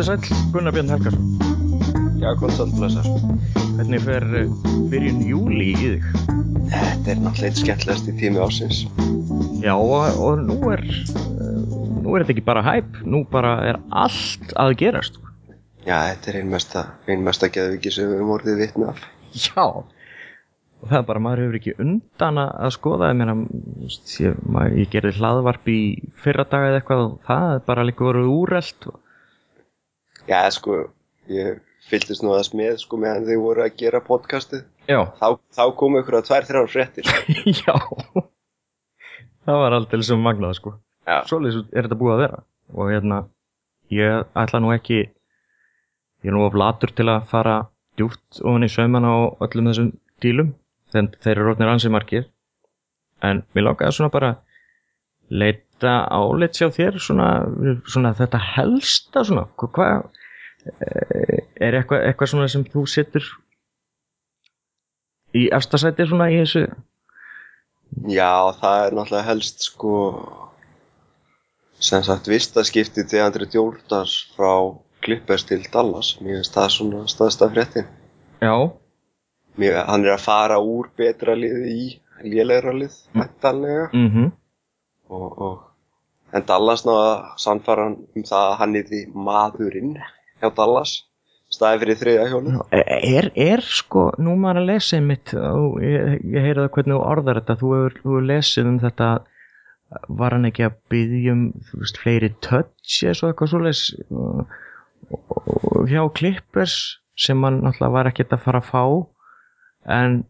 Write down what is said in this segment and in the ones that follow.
Kondi sæl, Gunnar Björn Helgarsson. Já, konstant blessar. Hvernig fer eh, byrjun júli í þig? Þetta er náttúrulega eitt skemmtilegast í tími ásins. Já, og, og nú er, eh, nú er þetta ekki bara hæp, nú bara er allt að gerast. Já, þetta er einn mesta, geðviki sem við orðið vitni af. Já, og það er bara, maður hefur ekki undan að skoða, ég meina, ég, ég gerði hlaðvarp í fyrra daga eða eitthvað og það er bara líka voruð úrelt. og- Já, sko, ég fylgdist nú aðeins með, sko, meðan þið voru að gera podcastið. Já, Þá, þá komu ykkur að tvær, þrjár fréttir. já, það var aldrei sem magnað, sko. Já. Svoleiðis er þetta búið að vera og hérna ég ætla nú ekki ég er nú of latur til að fara djúpt ofan í sauman á öllum þessum dílum þegar þeir eru rótnir ansið margir en mér langaði svona bara leita áleitt sjá þér svona, svona þetta helsta svona hvað hva, er eitthvað, eitthvað svona sem þú setur í efstasæti svona í þessu Já, það er náttúrulega helst, sko, sem sagt, vistaskipti til Andri Djórdars frá Clippers til Dallas. Mér finnst það svona staðsta fréttin. já, Mér, hann er að fara úr betra liði í lélegra lið, væntanlega. mhm og, og en Dallas náða sannfara hann um það að hann er því maðurinn hjá Dallas. Staði fyrir þriðja hjónu Er, er sko, nú maður að lesa einmitt, og ég, ég heyri það hvernig þú orðar þetta, þú hefur, þú hefur lesið um þetta, var hann ekki að byggja um, þú veist, fleiri touches og eitthvað svoleiðis? Og- og hjá Clippers sem hann náttúrulega var ekkert að fara að fá, en,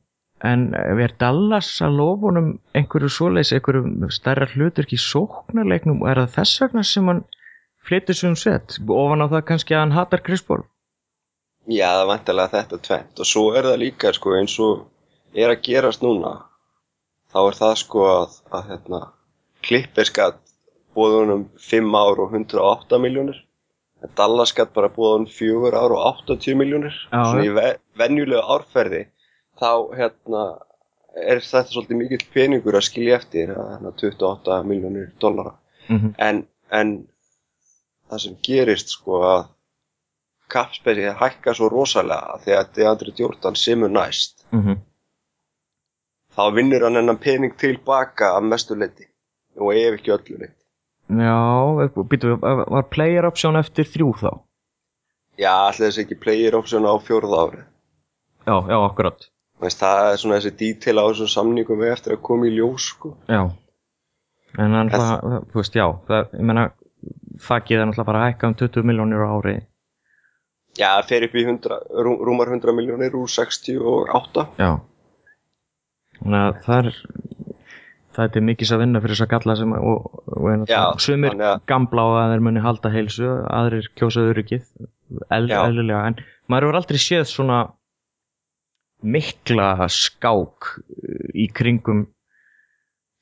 en er Dallas að lofa honum einhverju svoleiðis, einhverju stærra hlutur ekki sóknarleiknum, er það þess vegna sem hann flyttir sig um sett, ofan á það kannski að hann hatar Chris Paul? já það er vantilega þetta tvent og svo er það líka sko eins og er að gerast núna þá er það sko að, að hérna, búið honum 5 ár og 108 miljónir en Dallas gatt bara búið honum 4 ár og 80 miljónir svona í ve venjulegu árferði þá hérna er þetta svolítið mikill peningur að skilja eftir að hérna, 28 miljónir dollara Mm en, en það sem gerist sko að kapspesið hækka svo rosalega að Deandre Jordan semur næst -hmm. þá vinnur hann hennan pening tilbaka að mestu leiti og ef ekki öllu leiti Já, býtu, var player option eftir þrjú þá? já, allir þessi ekki player option á fjórða ári Já, já, akkurat. Veist, það er svona þessi detail á þessum samningum eftir að koma í ljós sko. Já. En hann, En- það, þú veist, já, það, ég meina, þakkið er náttúrulega bara að hækka um 20 miljónir á ári. já, það fer upp í 100, rú, rúmar 100 miljónir úr 68 Já. Þannig að það er, það er mikið að vinna fyrir þess að galla sem, og, og Já, sumir þannig að- gamla á að þeir muni halda heilsu, aðrir kjósa öryggið, eld, Já. eðlilega, en maður hefur aldrei séð svona mikla skák uh, í kringum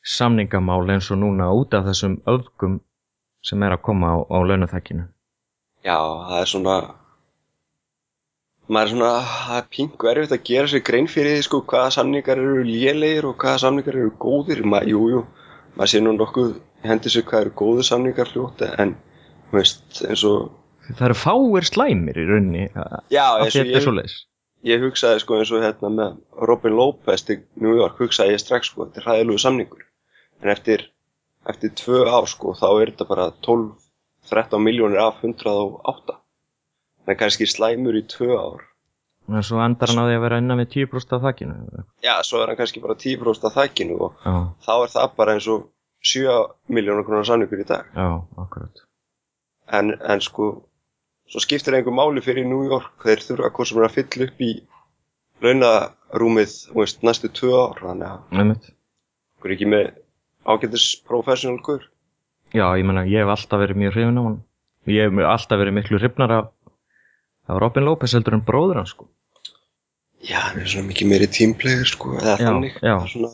samningamál eins og núna út af þessum öfgum sem er að koma á, á launaþækinu. Já, það er svona maður er svona það er pingu erfitt að gera sér grein fyrir því sko hvaða samningar eru lélegir og hvaða samningar eru góðir Ma, jú, jú, maður sé nú nokkuð hendur sér hvað eru góðir samningar fljótt en veist, eins og Það eru fáir slæmir í rauninni já, eins og ég. Ég hugsaði sko eins og hérna með Robin Lopez til New York hugsaði ég strax sko, þetta er hræðilegu samningur. En eftir, eftir tvö ár sko þá er þetta bara 12-13 miljónir af 108 það er kannski slæmur í tvö ár. En svo endar hann á því að vera innan við 10% af þakkinu. já, svo er hann kannski bara 10% af þækinu og Já, þá er það bara eins og 7 miljónar krónar samningur í dag. Já, akkurat. en, en sko svo skiptir einhver máli fyrir New York þeir þurfa hvort sem er að fylla upp í launarúmið veist, næstu tvö ár þannig að okkur er ekki með ágætis professional gur Já, ég meina, ég hef alltaf verið mjög hrifin á hann. Ég hef alltaf verið miklu hrifnar af, af Robin Lopez heldur en bróður hans, sko. já, hann er svona mikið meiri teamplayer sko eða Já, þannig já. Það er svona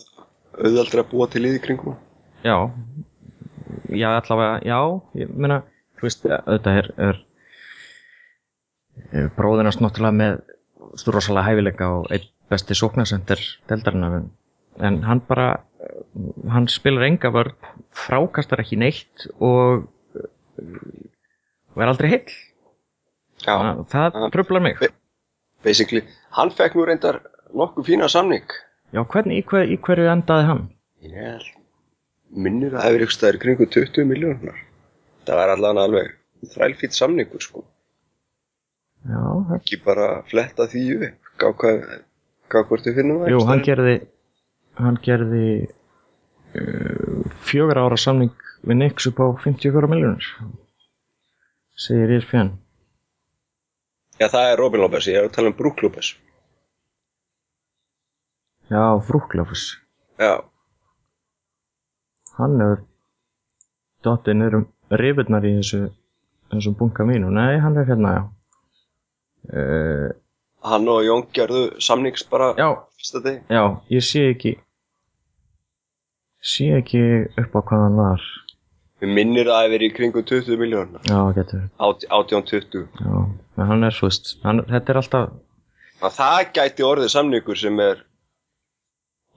auðvaldra að búa til liði kringum hann. Já, já, allavega, já, ég meina, þú veist, þetta er, er bróðinast náttúrulega með stúrosalega hæfileika og einn besti sóknarsender deldarinnar en, en hann bara, eh, hann spilar enga vörn, frákastar ekki neitt og verð aldrei heill. Já, það, það Já. trublar mig basically, hann fekk nú reyndar nokkuð fína samning. já, hvernig, í, hver, í hverju endaði hann Ég held, minnir að það hefur ykkur staðir kringu 20 miljónar. Það var allan alveg þrælfýtt samningur, sko. Já, Ekki bara fletta því upp. Gá hvort þið finnum það. jú, hann gerði hann gerði uh, fjögur ára samning við Nix upp á 54 miljónur segir E ESPN Já, það er Robin Lopez, ég er að tala um Brook Lopez. já, Frúklofus Já, hann hefur dottið niður um rifurnar í þessu þessum bunga mínu, nei, hann er hérna já uh, hann og Jón gerðu samnings bara já, já, ég sé ekki sé ekki upp á hvað hann var. Við minnir að það hefur verið í kringu 20 miljónar. já, getur, 18-20. já en hann er svo veist, hann, þetta er alltaf að það gæti orðið samningur sem er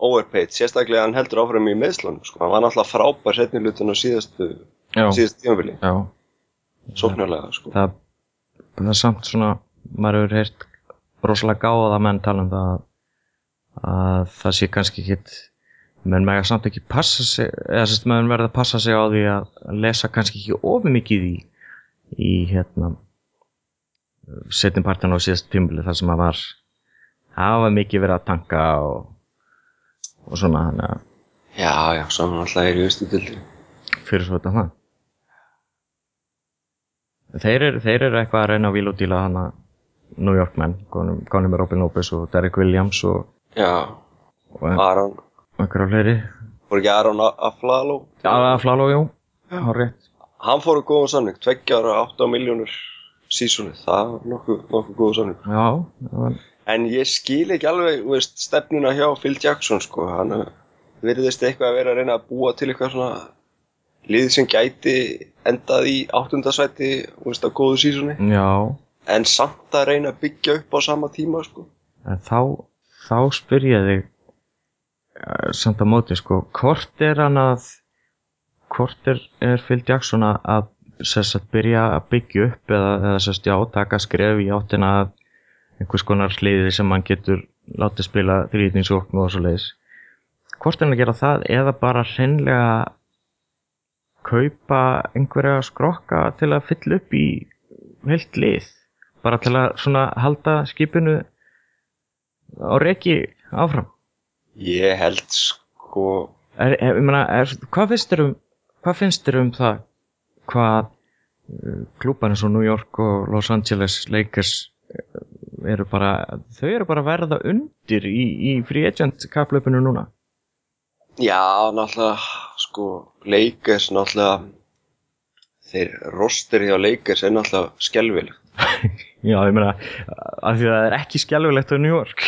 overpaid, sérstaklega hann heldur áfram í meðslunum, sko, hann var náttúrulega frábær setni hlutin á síðastu, síðastu tímafili, já, sóknarlega, sko. það, það er samt svona maður hefur heyrt rosalega gáða menn tala um það að það sé kannski ekkit menn mega samt ekki passa sig eða sérst menn verða að passa sig á því að lesa kannski ekki ofið mikið í í hérna setjum partin á síðast tímbili þar sem að var var mikið verið að tanka og, og svona að Já, já, saman alltaf er í vistu dildi. fyrir svo þetta það þeir eru, þeir eru eitthvað að reyna að víla og díla hana New York menn, konum með Robin Lopez og Derek Williams og, Já, og Aron, einhverja fleiri. Voru ekki Aron Aflalo? Já, að Flaló, jú, á rétt. Hann fór að góða samning, 2 ára 8 miljónur sísonið, það var nokkuð, nokkuð góða samning. Já, var- En ég skil ekki alveg, veist, stefnuna hjá Phil Jackson, sko, hann uh, virðist eitthvað að vera að reyna að búa til eitthvað svona lið sem gæti endað í áttundasæti, þú veist, á góðu sísoni, já en samt að reyna að byggja upp á sama tíma, sko. en þá, þá spyr ég þig eh, samt að móti, sko hvort er hann að hvort er, er Phil Jackson að, sess að byrja að byggja upp eða, eða sess já, taka skref í áttina að einhvers konar sliði sem hann getur látið spila þrýtinsókn og svo leiðis hvort er hann að gera það eða bara hreinlega kaupa einhverja skrokka til að fylla upp í heilt lið bara til að svona halda skipinu á reki áfram. Ég held, sko, er, er, ég meina, er, hvað finnst þér um hvað finnst þér um það? Hvað uh, klúpan eins og New York og Los Angeles Lakers uh, eru bara þau eru bara verða undir í, í free agent kaplöpunu núna? Já, náttúrulega, sko, Lakers, náttúrulega, þeir roster hjá Lakers er náttúrulega skelvilegt. já, ég meina, af því að það er ekki skjálfilegt á New York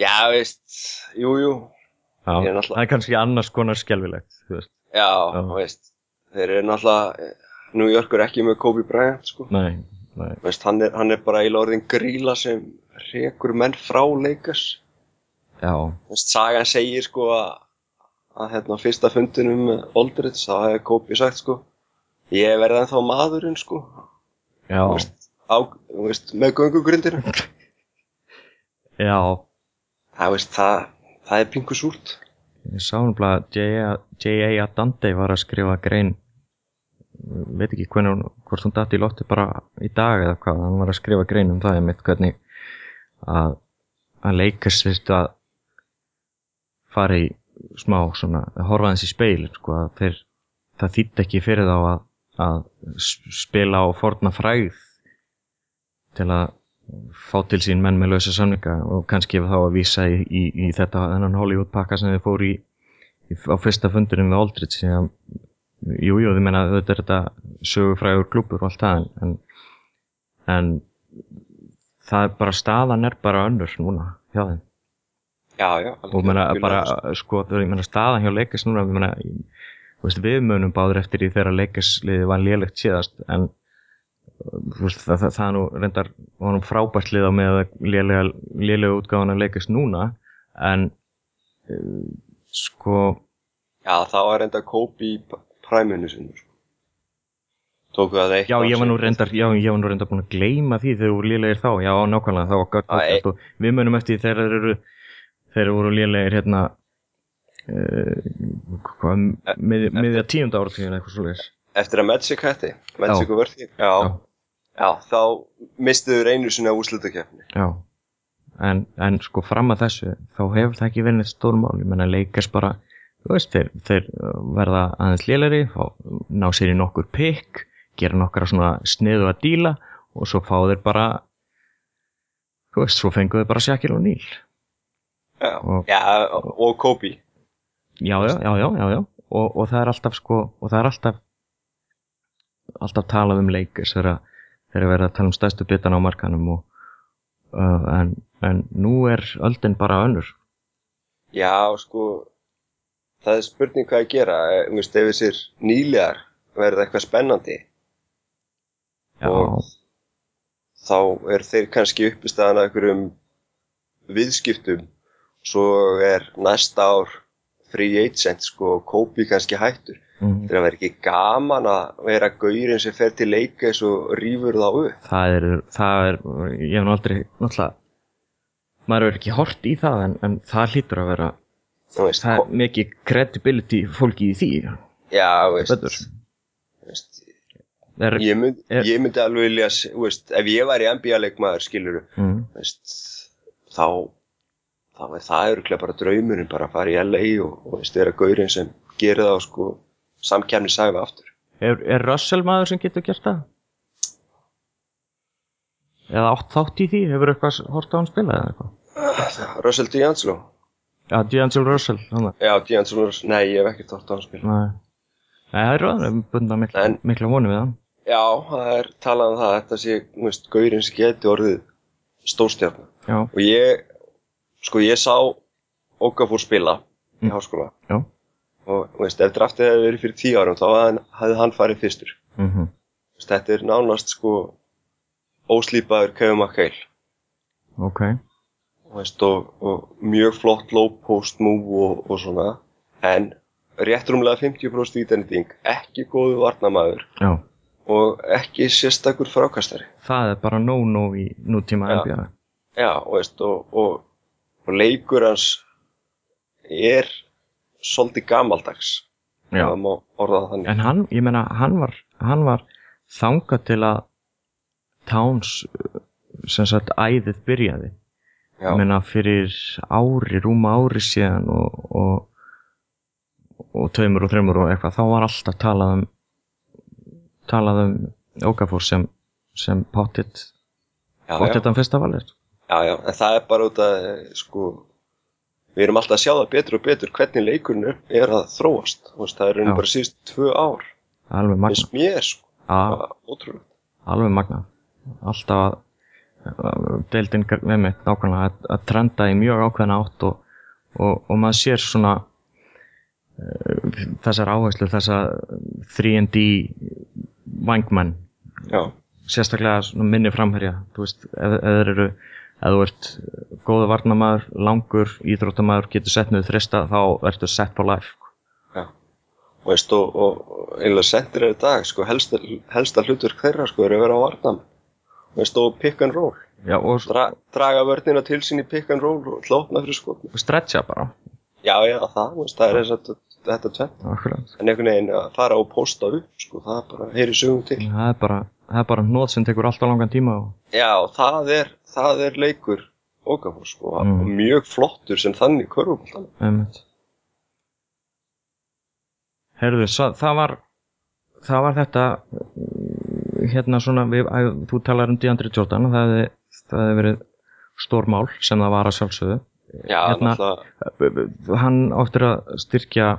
Já, veist, jú, jú, já, Ég er náttúrulega- það er kannski annars konar skjálfilegt þú veist, já, Já. veist, þeir eru náttúrulega, New York er ekki með Kobe Bryant, sko. nei, nei Veist, hann, er, hann er bara í orðin gríla sem rekur menn frá Lakers. já, Veist, sagan segir sko að, að hérna, fyrsta fundinum með Aldridge, þá hefði Kobe sagt sko, ég verði ennþá maðurinn sko, já, veist, á, veist, með göngugrindinu. já Það, veist, það, það er pingu súrt. Ég sá bara að J.A. Adande var að skrifa grein veit ekki hvernig hvort hún datt í lofti bara í dag eða hvað, hann var að skrifa grein um það einmitt hvernig að að leikast þurftu að fara í smá svona, að horfa hans í speilin sko, að þeir, það þýtt ekki fyrir þá að, að spila á forna fræð til að fá til sín menn með lausa samninga og kannski þá að vísa í, í, í þetta þennan Hollywood pakka sem þið fóru í, í á fyrsta fundunum við Aldrich sem að jú, jú, þið menna þetta er þetta sögufrægur klúpur og allt það en, en, það er bara staðan er bara önnur núna hjá þeim Já, já. og algjörlega, bara sko. meina, staðan hjá leikast núna þú veist, við munum báður eftir því þegar leikastliði var lélegt síðast en þú veist, það, það, það er nú reyndar nú frábært lið á með lélega, lélega útgáðan að leikast núna en uh, sko Já, enda Kobe í p- præminu sinni. Sko. tóku það eitt Já, ég var nú reyndar, já, ég var nú reyndar búin að gleyma því þegar þú voru lélegir þá, já, nákvæmlega, það var gott podcast og við munum eftir þegar þeir eru, þeir eru voru lélegir hérna, uh, hvað, mið, miðja tíunda áratíðin eitthvað svo leiðis. eftir að Magic hætti Magic og Verði já. Já. Já. þá mistuður einu sinni á úslutakefni Já, en, en sko fram að þessu, þá hefur það ekki verið stórmál, ég menna leikast bara, þú veist, þeir, þeir verða aðeins lélegri, fá, ná sér í nokkur pikk, gera nokkra svona sniðu að díla og svo fá þeir bara, þú veist, svo fengu þeir bara Shaquille O'Neal. já. Og- já, og Kobe Já, já, já, já, já. Og, og það er alltaf sko, og það er alltaf alltaf talað um leikers þegar þegar verið að tala um stærstu bitan á markanum og uh, en, en nú er öldin bara önnur. Já, sko það er spurning hvað að gera. Þú veist, ef þessir nýlegar verða eitthvað spennandi Já, Og- þá er þeir kannski uppistaðan að einhverjum viðskiptum. Svo er næsta ár free agent sko og Kobe kannski hættur. Mm, þegar verður ekki gaman að vera gaurinn sem fer til leikes og rýfur þá upp? Það er, það er ég hef aldrei, náttúrulega maður er ekki hort í það en, en það hlýtur að vera Þú veist, það er mikið credibility fólki í því. Já, veist, veist er, ég, mynd, er- ég myndi alveg vilja veist, ef ég væri NBA-leikmaður skilur mm, veist, þá þá er það öruglega bara draumurinn bara að fara í LA og, og veist, vera gaurinn sem gerir það sko samkjæmni sæfi aftur. Er, er Russell maður sem getur gert það? eða átt þátt í því? Hefur eitthvað hort á hann spila eða eitthvað? Russell D'Angelo. Já, D'Angelo Russell hana. já, D'Angelo, Russell- nei, ég hef ekki tótt á hann spila. Nei. Nei, það er ráður bundna mikla, En- mikla vonum við hann. Já, það er talað um það þetta sé, veist, gaurinn sem geti orðið stórstjarnar Já, og ég, sko ég sá Okafor spila í Mm. háskóla. Já. Og veist, ef draftið hefði verið fyrir tíu árum þá hafði hann, farið fyrstur. Mm Þú veist, þetta er nánast sko óslýpaður Kevin McHale. Ok, þú veist, og, og mjög flott low post move og, og svona. En rétt rúmlega 50% vítanýting ekki góðu varnamaður já. Og ekki sérstakur frákastari. Það er bara no-no í nútíma. NBA já, þú veist, og, og, leikur hans er svolítið gamaldags En hann, ég meina, hann var hann var þangað til að Towns uh, sem sagt æðið byrjaði. Ég meina fyrir ári, rúma ári síðan og, og, og tveimur og þreimur og eitthvað þá var alltaf talað um talað um Okafor sem, sem já, já, pottitt fyrsta valið já, já, en það er bara út að sko við erum alltaf að sjá það betur og betur hvernig leikurinn er, að þróast. Veist, það er Já. bara síðust tvö ár. Alveg magna finnst mér sko, Já, ótrúlega alveg magna alltaf að að deildin með mitt nákvæmlega að, að trenda í mjög ákveðna átt og, og, og maður sér svona uh, þessar áherslu þessar 3D vangmenn já, sérstaklega minni framherja þú veist, þeir eru ef þú ert góða varnamaður, langur íþróttamaður, getur sett niður þrista þá ertu set for life já. Og veist, og, og, eiginlega sendir er í dag sko, helsta, helsta hlutur þeirra sko er að vera á varnam veist, og pick and roll. Já, og, Dra, draga vörnina til sín í pick and roll og hlópna fyrir skotna og stretcha bara. Já, já, það, veist, það er þess að þetta Akkurat. en einhvern veginn að fara og posta upp sko, það bara heyri sögum til. Það er bara, það er bara hnóð sem tekur alltaf langan tíma og, Já, það er, það er leikur Okafor sko, Mm. og mjög flottur sem þannig. Einmitt. Herðu, það var það var þetta hérna svona, við, að, þú talar um DeAndre Jordan, það hefði, það hefði verið stór mál sem það var að sjálfsögðu Já, Hérna- náttúrulega, hann áttur að styrkja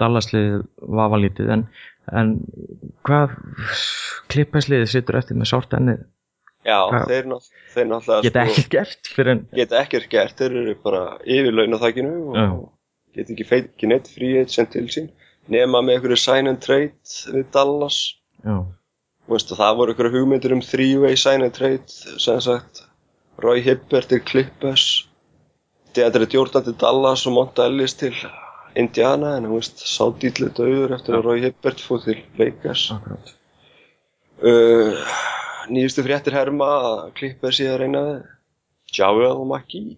Dallaslið vafalítið en, en hvað klippesliðið situr eftir með sárt ennið? Já, hvað- þeir, nátt- þeir náttúrulega geta sko, ekkert gert fyrir en geta ekkert gert, þeir eru bara yfirlaun á þakkinu og Já. geta ekki feikið neitt frí agent til sín nema með einhverju sign and trade við Dallas. Já, Þú veist, og það voru einhverju hugmyndir um three-way sign and trade sem sagt Roy Hibbert til Clippers Deandre Jordan til Dallas og Monta Ellis til Indiana en veist, sá dýtlu döður eftir að Roy Hibbert fóð til Lakers uh, nýjustu fréttir herma að klippa sér að reyna Javel McGee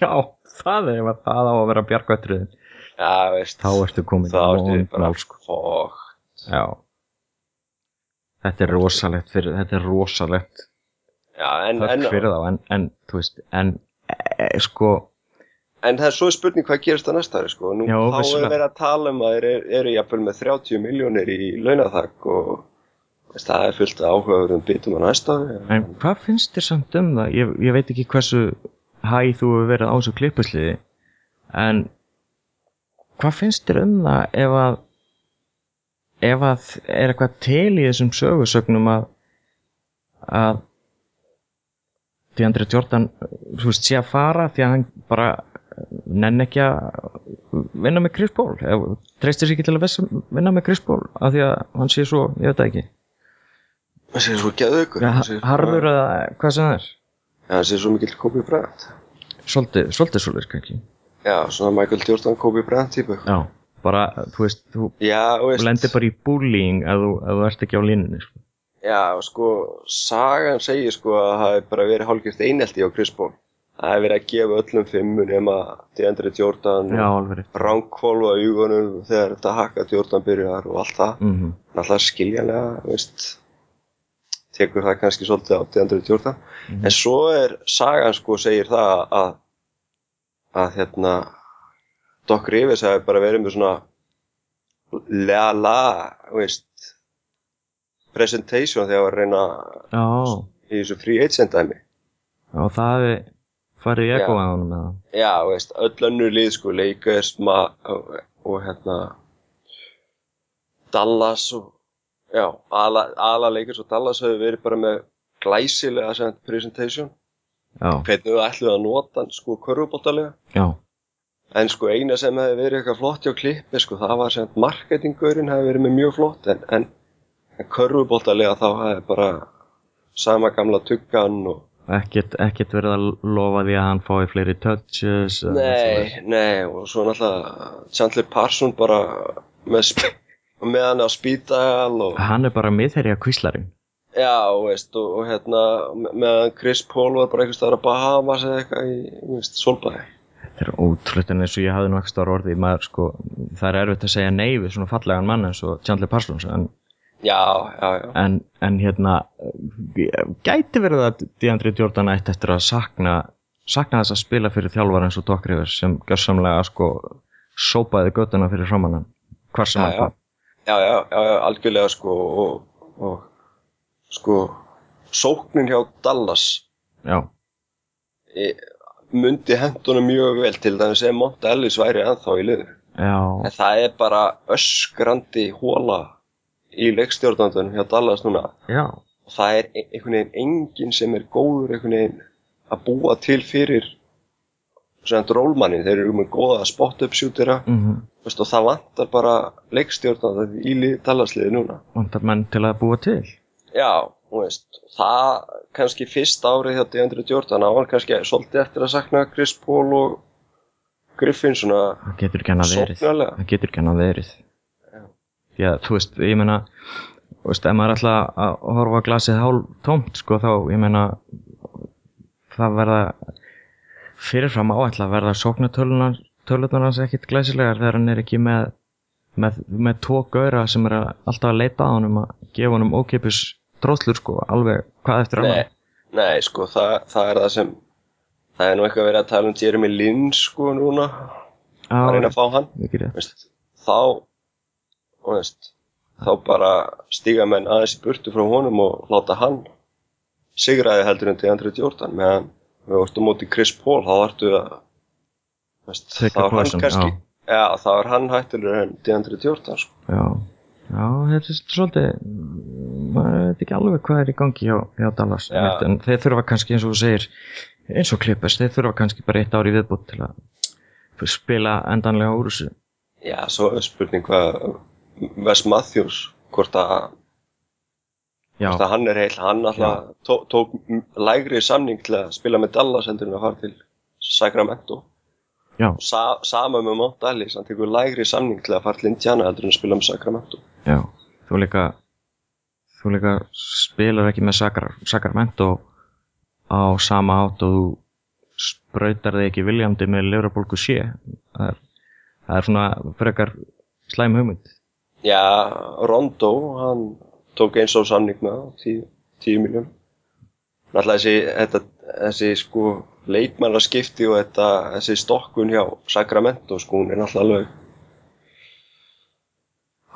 Já, það er að það á að vera bjargvættriðin. Já, veist Þá ertu komin Þá ertu bara fokkt Já. Þetta er rosalegt fyrir, þetta er rosalegt Já, en, en, fyrir þá en, en þú veist, en e, sko, en það er svo spurning hvað gerist það næsta ári sko. Nú, Já, þá er verið að tala um að þeir eru, jafnvel með 30 miljónir í launathak og veist, það er fullt áhugaverðum bitum á næsta ári en hvað finnst þér samt um það? Ég, ég veit ekki hversu hæ þú hefur verið á þessu klippusliði en hvað finnst þér um það ef að ef að er eitthvað til í þessum sögursögnum að að DeAndre Jordan þú veist, sé að fara því að hann bara nenn ekki að vinna með Chris Paul. Treystir sér ekki til að vinna með Chris Paul af því að hann sé svo, ég veit ekki. Það sé svo hann sé- harður eða hvað sem það er. Já, það sé svo mikill Kobe Bryant. Svolítið, svolítið kannski. Já, svona Michael Jordan Kobe Bryant típu já, bara, þú veist, þú, Já, lendir bara í bullying ef þú, ef þú ert ekki á línunni sko. Já, sko, sagan segir sko að það hefur bara verið hálfgjört einelti á Chris Paul Það hefur verið að gefa öllum fimmu nema DeAndre Jordan ránkvolfa augunum þegar þetta hakka Jordan byrjar og allt það. Mhm. náttúrulega skiljanlega, veist tekur það kannski svolítið á DeAndre Jordan. Mhm. en svo er sagan sko segir það að að hérna Doc Rivers hefur bara verið með svona la la, veist presentation þegar hann var að reyna já, í þessu free agent dæmi. Já, það hefði farið í ekko að honum með það já, veist, öll önnur lið sko, Lakers og, og hérna Dallas og já, ala, ala Lakers og Dallas hefur verið bara með glæsilega presentation. Já, hvernig þau ætluðu að nota sko körfubóltalega já, en sko eina sem hefði verið eitthvað flott hjá klippi sko það var sem marketingurinn hefði verið með mjög flott en, en, en körfubóltalega þá hefði bara sama gamla tuggan og ekkert, ekkert verið að lofa því að hann fái fleiri touches. Nei, nei, og svo náttúrulega Chandler Parson bara með, með hann á spítal og, hann er bara miðherja kvíslarinn já, veist, og, og hérna meðan Chris Paul var bara einhvers staðar að Bahamas eða eitthvað í, solbæði. þetta er ótrúlega eins og ég hafði nú ekki stór orði maður sko, það er erfitt að segja nei við svona fallegan mann eins og Chandler Parsons en Já, já, já. en, en hérna gæti verið að Deandre Jordan ætti eftir að sakna sakna þess að spila fyrir þjálfar eins og Doc Rivers sem gjörsamlega sko sópaði göttuna fyrir framannan hvar sem Já, hann já. Já, já, algjörlega sko og, og sko sóknin hjá Dallas já, e, myndi hendunum mjög vel til dæmis ef Monta Ellis væri ennþá í liður. já, En það er bara öskrandi hóla í leikstjórnandunum hjá Dallas núna. já. Og það er ein- einhvern veginn enginn sem er góður einhvern veginn að búa til fyrir svona drólmannin. Þeir eru með góða spot-up shootera. Mm veist, og það vantar bara leikstjórnandan í lið, Dallasliði núna. vantar menn til að búa til? Já, þú veist, það kannski fyrst árið hjá Deandre Jordan á hann kannski svolítið eftir að sakna Chris Paul og Griffin svona það getur ekki hann að verið sóknarlega. það getur ekki hann að verið Já. Því að þú veist, ég meina þú veist, ef maður ætla að horfa glasið hálf tómt, sko, þá, ég meina það verða fyrirfram áætla að verða sóknatölunar tölunar hans ekkit glæsilegar þegar hann er ekki með með, með tvo gauðra sem er að, alltaf að leita á honum að gefa honum ókipis dróðlur sko, alveg hvað eftir Nei, annan nei, sko, það, það er það sem það er nú eitthvað verið að tala um Jeremy Lin sko núna, að reyna að fá hann. veist, þá veist, þá bara stíga menn aðeins í burtu frá honum og láta hann sigraði heldur en Deandre Jordan meðan við vortum móti Chris Paul þá vartu að veist, þá var hann kannski já. þá var hann hættulegur en Deandre Jordan sko. Já, já, þetta er svolítið maður veit ekki alveg hvað er í gangi hjá, hjá Dallas, Já. En þeir þurfa kannski eins og þú segir, eins og Clippers þeir þurfa kannski bara eitt ár í viðbútt til að spila endanlega úr þessu já, svo er spurning hvað Wes Matthews hvort að, hvort að hann er heil hann alltaf tó, tók lægri samning til að spila með Dallas heldur en að fara til Sacramento. Sa, sama með Mount Ellis, hann tekur lægri samning til að fara til Indiana heldur en að spila með Sacramento. Já. Þú líka þú líka spilar ekki með Sacramento á sama átt og þú sprautar þig ekki viljandi með Liverpool sé það er, það er svona frekar slæm hugmynd Já, Rondo, hann tók eins á samning með 10, 10 miljón Náttúrulega þessi, þetta, þessi sko leikmannarskipti og þetta, þessi stokkun hjá Sacramento sko, hún er náttúrulega alveg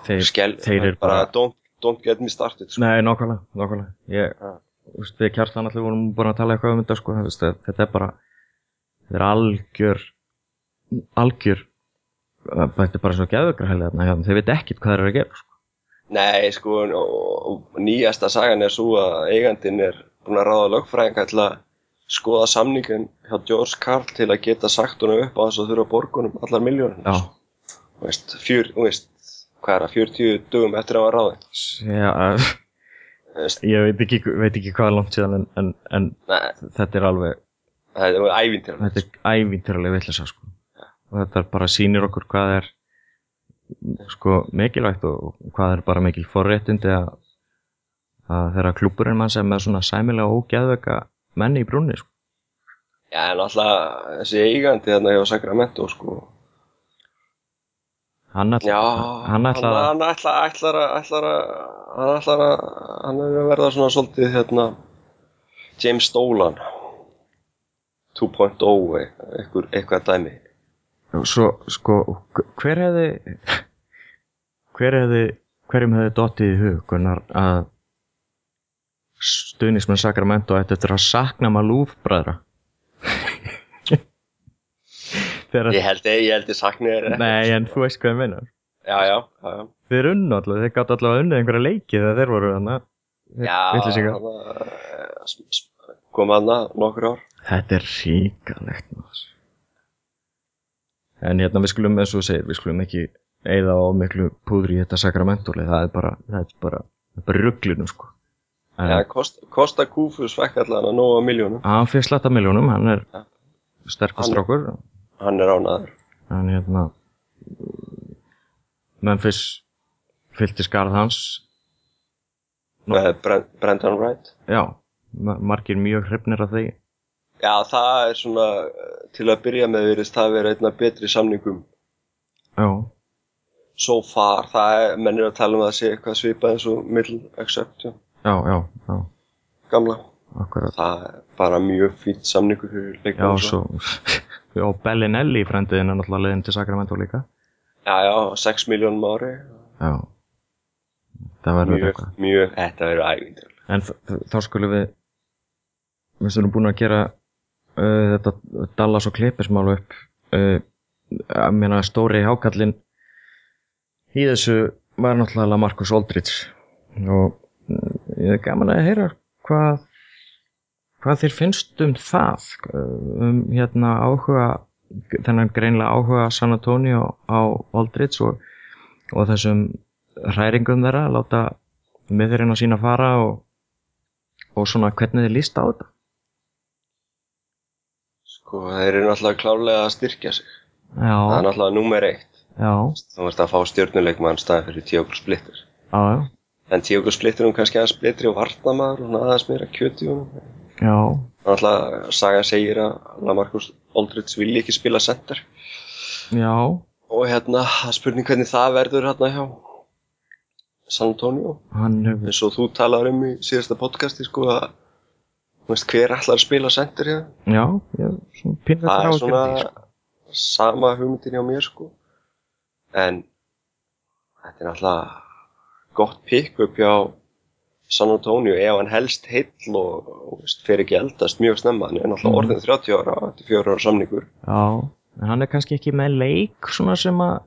þeir, skell, þeir eru bara, bara, don't, don't get me started sko. nei, nákvæmlega, nákvæmlega ég, Ja. veist, við kjartan allir vorum búin að tala eitthvað um þetta sko, þetta er bara þetta er algjör algjör þetta er bara svo geðugrahæli þarna hjá þeim, þeir veit ekkit hvað þeir eru að gera sko. Nei, sko, og, og nýjasta sagan er svo að eigandinn er búin að ráða lögfræðinga til að skoða samningin hjá George Carl til að geta sagt honum upp á þess að þurfa borgunum allar miljónum. já, Þú veist, fjör, þú veist, hvað er það, 40 dögum eftir að hann var ráðinn. já veist, ég veit ekki, veit ekki hvað er langt síðan en, en, en þetta er alveg það er ævintýrlega. þetta er ævintýralega vitleysa sko. Og þetta bara sýnir okkur hvað er sko mikilvægt og hvað er bara mikil forréttindi að, að þeirra klúburinn mann sem er svona sæmilega ógeðveka menni í brúnni sko. Já, en alltaf þessi eigandi þarna hjá Sacramento, sko. hann ætla, Já, hann ætla hann, hann ætla, ætlar að, hann ætlar að, hann er að verða svona svolítið, hérna, James Dolan 2.0, eitthvað, eitthvað dæmi. svo sko hver hefði hver hefði hverjum hefði dottið í hug að stuðnismenn Sacramento ætti eftir að sakna Malúf bræðra Ég held, ég held ég sakni þér Nei, en þú veist hvað ég meina Já, já, já. Þeir unnu allavega, þeir gátt allavega unnið einhverja leiki þegar þeir voru þarna Já, eh, s- s- kom aðna nokkur ár. Þetta er ríkalegt maður. En hérna við skulum, eins og þú segir, við skulum ekki eigða á miklu púðri í þetta sakramentúli, það er bara, það er bara, það bara rugglinu sko. En Já, Kost, Kosta Kúfus fekk allan að nóga miljónum. hann fyrir slatta miljónum, hann er Ja. sterkur Hann- strákur, Hann er ánaður. en hérna, Memphis fylgti skarð hans, Nú. Brendan Wright. já, ma- margir mjög hrifnir af því. Já, það er svona, eh, til að byrja með virðist það vera einna betri samningum Já, so far. Það er, menn er að tala um að sé eitthvað svipað eins og middle accept, já. já, já, já, Gamla. akkurat. Það er bara mjög fýtt samningur fyrir Já, leikmann. svo, já, Bellinelli frendiðin er náttúrulega leiðin til Sacramento líka. Já, já, 6 miljónum ári. Já, það verður Mjög, eitthvað. mjög, þetta verður ævindir. En þá skulum við, við erum búin að gera uh, þetta Dallas og Clippers mál upp. Uh, að meina stóri hákallinn í þessu var náttúrulega Marcus Aldridge og uh, ég er gaman að heyra hvað hvað þér finnst um það um hérna áhuga þennan greinlega áhuga San Antonio á Aldridge og, og þessum hræringum þeirra láta miðurinn á sína fara og, og svona hvernig þið líst á þetta Sko, þeir eru náttúrulega klárlega að styrkja sig. Það er já, náttúrulega númer eitt. já, Þú ert að fá stjórnuleikmann staðið fyrir Tíokur Splitter. já, já, En Tíokur Splitter er hún kannski aðeins betri og varnamaður og aðeins meira kjöti í honum. já, Náttúrulega saga segir að Lamarcus Aldridge vilji ekki spila center. já, Og hérna, það er spurning hvernig það verður hérna hjá San Antonio. hann hefur, eins og þú talaður um í síðasta podcasti sko að þú veist, hver ætlar að spila center hér já, ég, svona pínlega það er þrá svona því, sko. sama hugmyndin hjá mér sko. En þetta er náttúrulega gott pick-up hjá San Antonio ef hann helst heill og, og veist, fer ekki eldast mjög snemma. Hann er náttúrulega Mhm. orðin 30 ára þetta er 4 ára samningur. Já, en hann er kannski ekki með leik svona sem að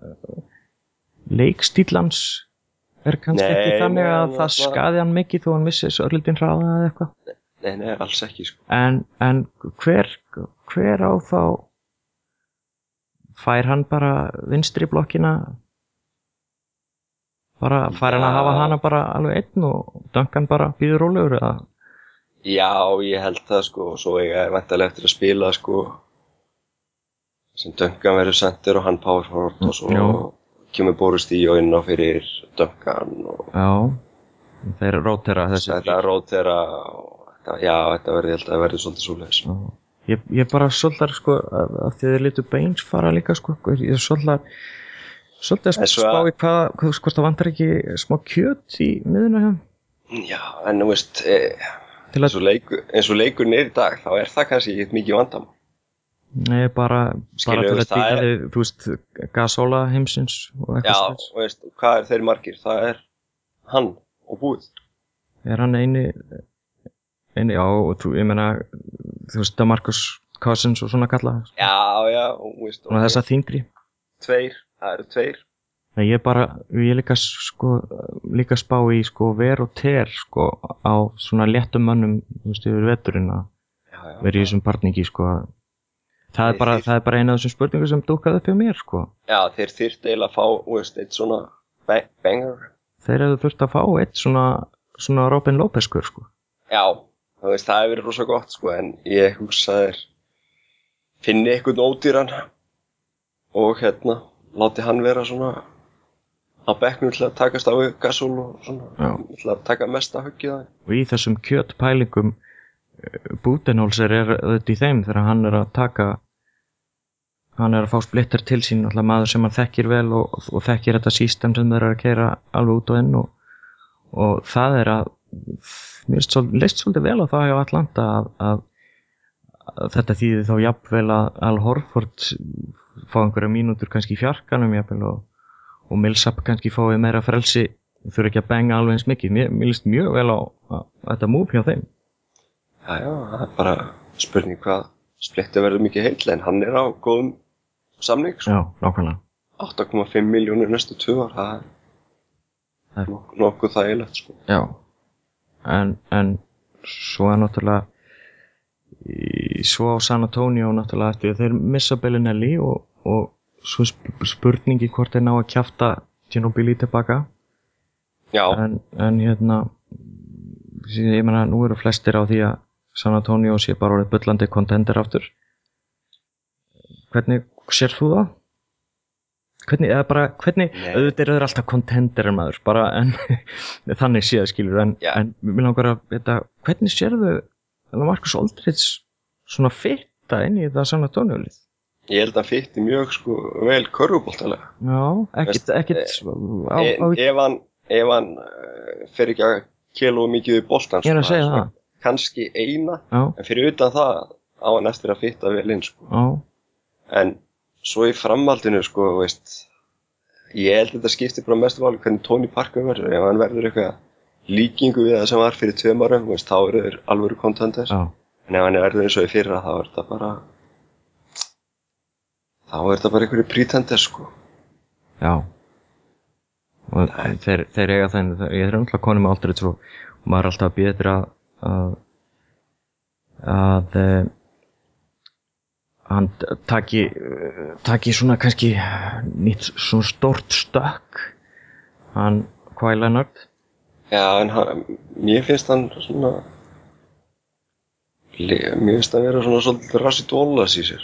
leikstílans er kannski Nei, ekki þannig að það skaði hann mikið þó hann missi þessu örlítinn hraða eða eitthvað nei, nei, alls ekki sko. En, en hver, hver á þá fær hann bara vinstri blokkina? Bara fær hann að hafa hana bara alveg einn og Duncan bara býður rólegur eða? Já, ég held það sko og svo ég er vantarlega eftir að spila sko. Sem Duncan verður center og hann power forward og svo Já. kemur Boris Díó inn á fyrir Duncan og já, þeir rótera þessi þetta rótera og já, þetta verður, að verður svolítið svoleiðis. Já. Ég, ég bara svolítið sko að, að þið litu beins fara líka sko ég svolítið svolítið að spá að- í hvað, hvað sko það vantar ekki smá kjöt í miðuna hjá já, en þú veist e, til eins að, og leikur, eins og leikur er í dag þá er það kannski ekkert mikið vandam nei bara bara til að er- þið, þú veist gasóla heimsins og já, eitthvað og veist, hvað er þeir margir? Það er hann og búið. Er hann eini eini, já, og þú, ég meina þú veist, Marcus Cousins og svona kalla. Já, já, og veist og þessa þingri tveir, það eru tveir. Nei, ég bara, ég líka sko, líka spá í sko ver og ter sko á svona léttum mönnum, þú veist, yfir veturinn að vera í þessum partningi sko að það er bara, þeir- það er bara eina af þessum spurningum sem dúkaði upp hjá mér sko. Já, þeir þyrft eiginlega að fá veist, eitt svona ba- banger. Þeir hefðu þurft að fá eitt svona svona Robin Lopez-skur sko. Já, veist, það hefur verið rosa gott sko, en ég hugsa þeir finni eitthvað ódýran og hérna láti hann vera svona á bekknum til að takast á gasol og svona, til að taka mesta höggið það og í þessum kjötpælingum Bútenholzer er auðvitað í þeim þegar hann er að taka hann er að fá splitter til sín alltaf maður sem hann þekkir vel og, og þekkir þetta sístem sem þeir eru að keira alveg út og inn og, og það er að mér leist svolítið vel á það hjá Atlanta að, að, að þetta þýði þá jafnvel að Al Horford fá einhverja mínútur kannski í fjarkanum jafnvel og, og Millsap kannski fái meira frelsi. Þurfa ekki að benga alveg eins mikið. Mér, mér líst mjög vel á, á þetta múf hjá þeim. Já, já, það er bara spurning hvað splitti verður mikið heill en hann er á góðum samning sko. já, nákvæmlega. 8,5 miljónir næstu ár það Það er- nok nokkuð þægilegt sko. já en, en svo er náttúrulega svo á San Antonio náttúrulega eftir þeir missa Bellinelli og, og svo sp spurningi hvort þeir ná að kjafta Ginobili tilbaka Já, en, en hérna ég meina nú eru flestir á því að San Antonio sé bara orðið bullandi kontender aftur. Hvernig sér þú það? Hvernig, eða bara, hvernig, Nei. auðvitað eru þeir alltaf kontender maður, bara en þannig séð skilur, en, Já. en mér langar að vita, hvernig sérðu Marcus Aldridge svona fitta inn í það San Antonio lið? ég held að fytti mjög sko, vel körfuboltalega Já, ekkit, ekkit á, e á, ef hann, ef hann uh, fer ekki að kelu mikið er að sko, kannski eina, Já, en fyrir utan það á hann eftir að fytta vel inn sko. já, en svo í framhaldinu sko, veist ég held að þetta skiptir bara mestu máli hvernig Tony Parker verður. Ef hann verður eitthvað líkingu við það sem var fyrir tveim árum veist, þá eru þeir alvöru contenders. Já, en ef hann verður eins og í fyrra þá er þetta bara þá er þetta bara einhverju pretenders sko. já. Og þeir, þeir eiga þenni ég er umtlað konum með Aldridge og, maður er alltaf eftir að að, að eh, hann taki taki svona kannski nýtt svona stórt stökk hann Kawhi Leonard já en hann, mér finnst hann svona mér finnst hann vera svona svolítið rassi dólas í sér.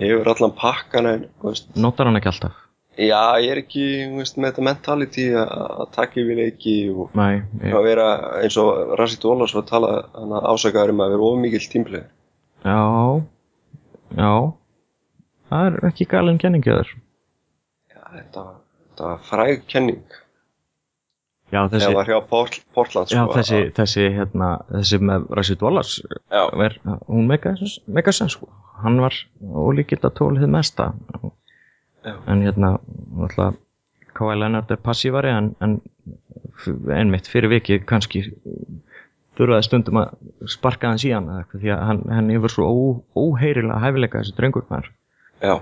Hefur allan pakkan en veist, notar hann ekki alltaf? Já, ég er ekki veist, með þetta mentality að taka yfir leiki og nei, ég, að vera eins og Rassi Dólas var að tala ásakaður um að vera ofmikill tímplið. Já. Já. Það er ekki galin kenningjöður Já, þetta var, þetta var fræg kenning. Já þessi, þegar var hjá Port, Portland já, sko, þessi, að- þessi hérna, þessi með já, ver, hún meika meika sens sko. hann var ólíkilt að tólið mesta. Já. en hérna alltaf Kawhi Leonard er passívari en, en einmitt fyrir vikið kannski þurfaði stundum að sparka hann síðan eða eitthvað, því að hann, hann hefur svo ó, óheirilega hæfileika þessi drengur maður. Já.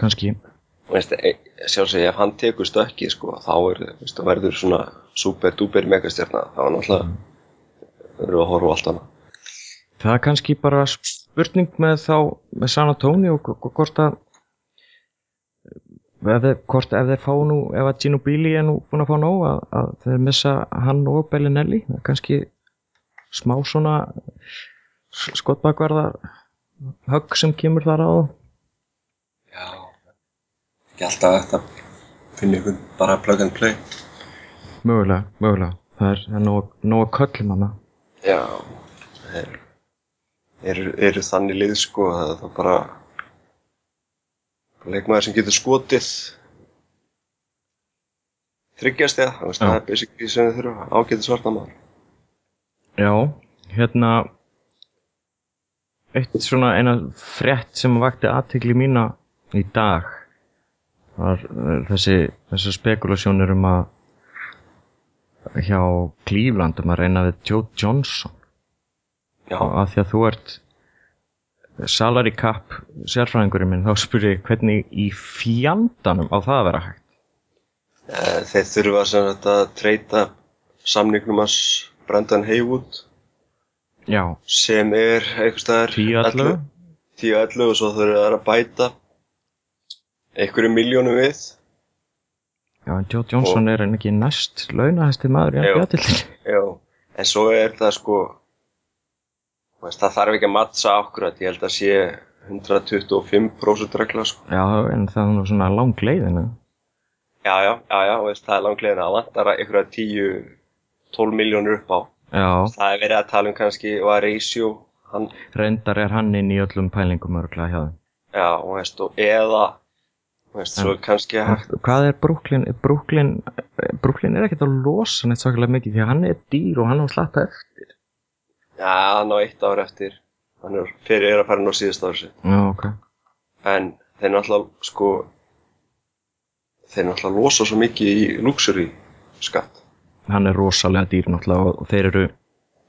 kannski. Veist, e, sjálfsög ef hann tekur stökki sko, þá er, veist, verður svona super duper megastjarna þá er náttúrulega verður að horfa allt annað. Það er kannski bara spurning með þá með San Antonio hvort að ef þeir, hvort ef þeir fá nú ef að Gino Billy er nú búin að fá nóg að, að þeir missa hann og Bellinelli er kannski smá svona skottbakvarða högg sem kemur þar á. Já, ekki alltaf þetta finna ykkur bara plug and play. Mögulega, mögulega. Það er, það er nóg, nóg að köllum hana Já, er, eru, eru þannig lið sko að það er bara leikmaður sem getur skotið þryggjast eða, það, Já. það er basically sem þið þurfa ágæti svarta maður. Já, hérna eitt svona eina frétt sem vakti aðtegli mína í dag var eh, þessi, þessi spekulasjónir um að hjá Cleveland um að reyna við Joe Johnson Já, og að því að þú ert salary cap sérfræðingurinn minn þá spyr ég hvernig í fjandanum á það að vera hægt? Eh, þeir þurfa sem þetta að treyta samningnum hans Brendan Haywood Já, sem er einhvers staðar 10-11 10-11 og svo þurfa þeir að bæta einhverju miljónum við. Já, en Joe Johnson er en ekki næst launahæsti maður í. NBA-tildinni Já, en svo er það sko veist, það þarf ekki að mattsa akkurat, ég held að sé 125% regla sko. Já, en það er nú svona lang leiðin Já, já, já, já, veist, það er langlegin að vantar einhverja 10-12 miljónur upp á. Já, Það er verið að tala um kannski var ratio, hann, reyndar er hann inn í öllum pælingum örglega hjá þeim já, þú veist, og eða, veist, svo hægt, Hvað er Brooklyn? Brooklyn, Brooklyn er ekkert að losa neitt svakalega mikið því að hann er dýr og hann á slatta eftir já, hann á eitt ár eftir, hann er fyrir er að fara inn á síðust ári sitt. Já, ok En þeir náttúrulega, sko, þeir náttúrulega losa svo mikið í luxury skatt. Hann er rosalega dýr náttúrulega og- þeir eru,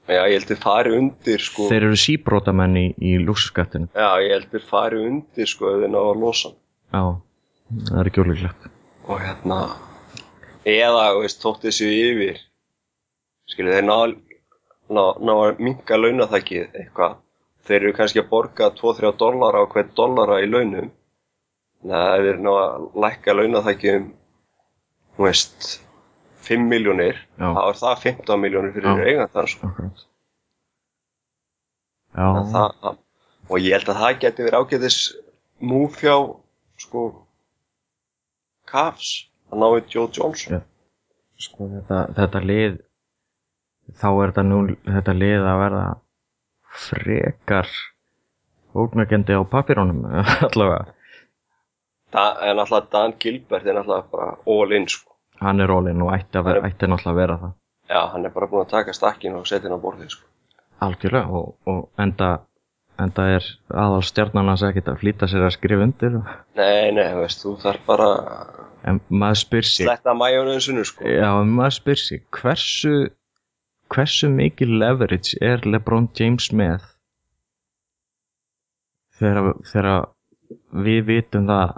Já, ég held þið fari undir, sko, þeir eru síbrótamenn í, í lúksuskattinu já, ég held þið fari undir, sko, ef þið ná að losa. Já, það er ekki ólíklegt Og hérna, eða, veist, þótt þessu yfir, skilju, þeir ná, ná, ná að minka launaþækið eitthvað. Þeir eru kannski að borga 2-3 dollara á hvern dollara í launum. Þannig að ef þeir ná að lækka launaþækið um, þú veist, 5 miljónir, þá er það 15 miljónir fyrir Já. eigandan, sko. Það, og ég held að það geti verið ágætis múf hjá, sko, Cavs, að ná við Joe Johnson. Já. sko þetta, þetta lið þá er þetta nú þetta lið að verða frekar ógnakendi á papírónum allavega Da, en alltaf Dan Gilbert er alltaf bara all in sko. hann er rólinn og ætti, að vera, ætti náttúrulega að vera það Já, hann er bara búinn að taka stakkin og setja hann á borðið sko. algjörlega og, og enda, enda er aðal stjarnan hans ekkert að flýta sér að skrifa undir og- Nei, nei, veist, þú þarf bara en maður spyr sig sletta majónuðsunu sko. já, maður spyr sig hversu hversu mikið leverage er LeBron James með þegar, við vitum það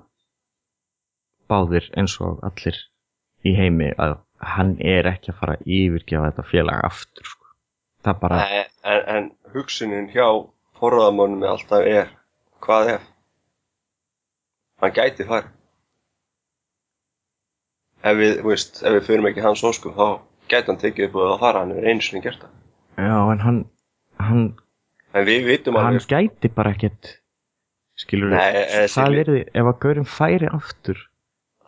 báðir eins og allir í heimi að hann er ekki að fara að yfirgefa þetta félag aftur sko. það bara, Nei, en, en hugsunin hjá forraðamönnum er alltaf er hvað ef? Hann gæti farið. Ef við, veist, ef við fyrir ekki hans óskum, þá gæti hann tekið upp og að fara, hann er einu sinni gert það. já en hann hann, En við hann gæti bara ekkert skilur Nei, þessi það li- er því, ef að Gaurin færi aftur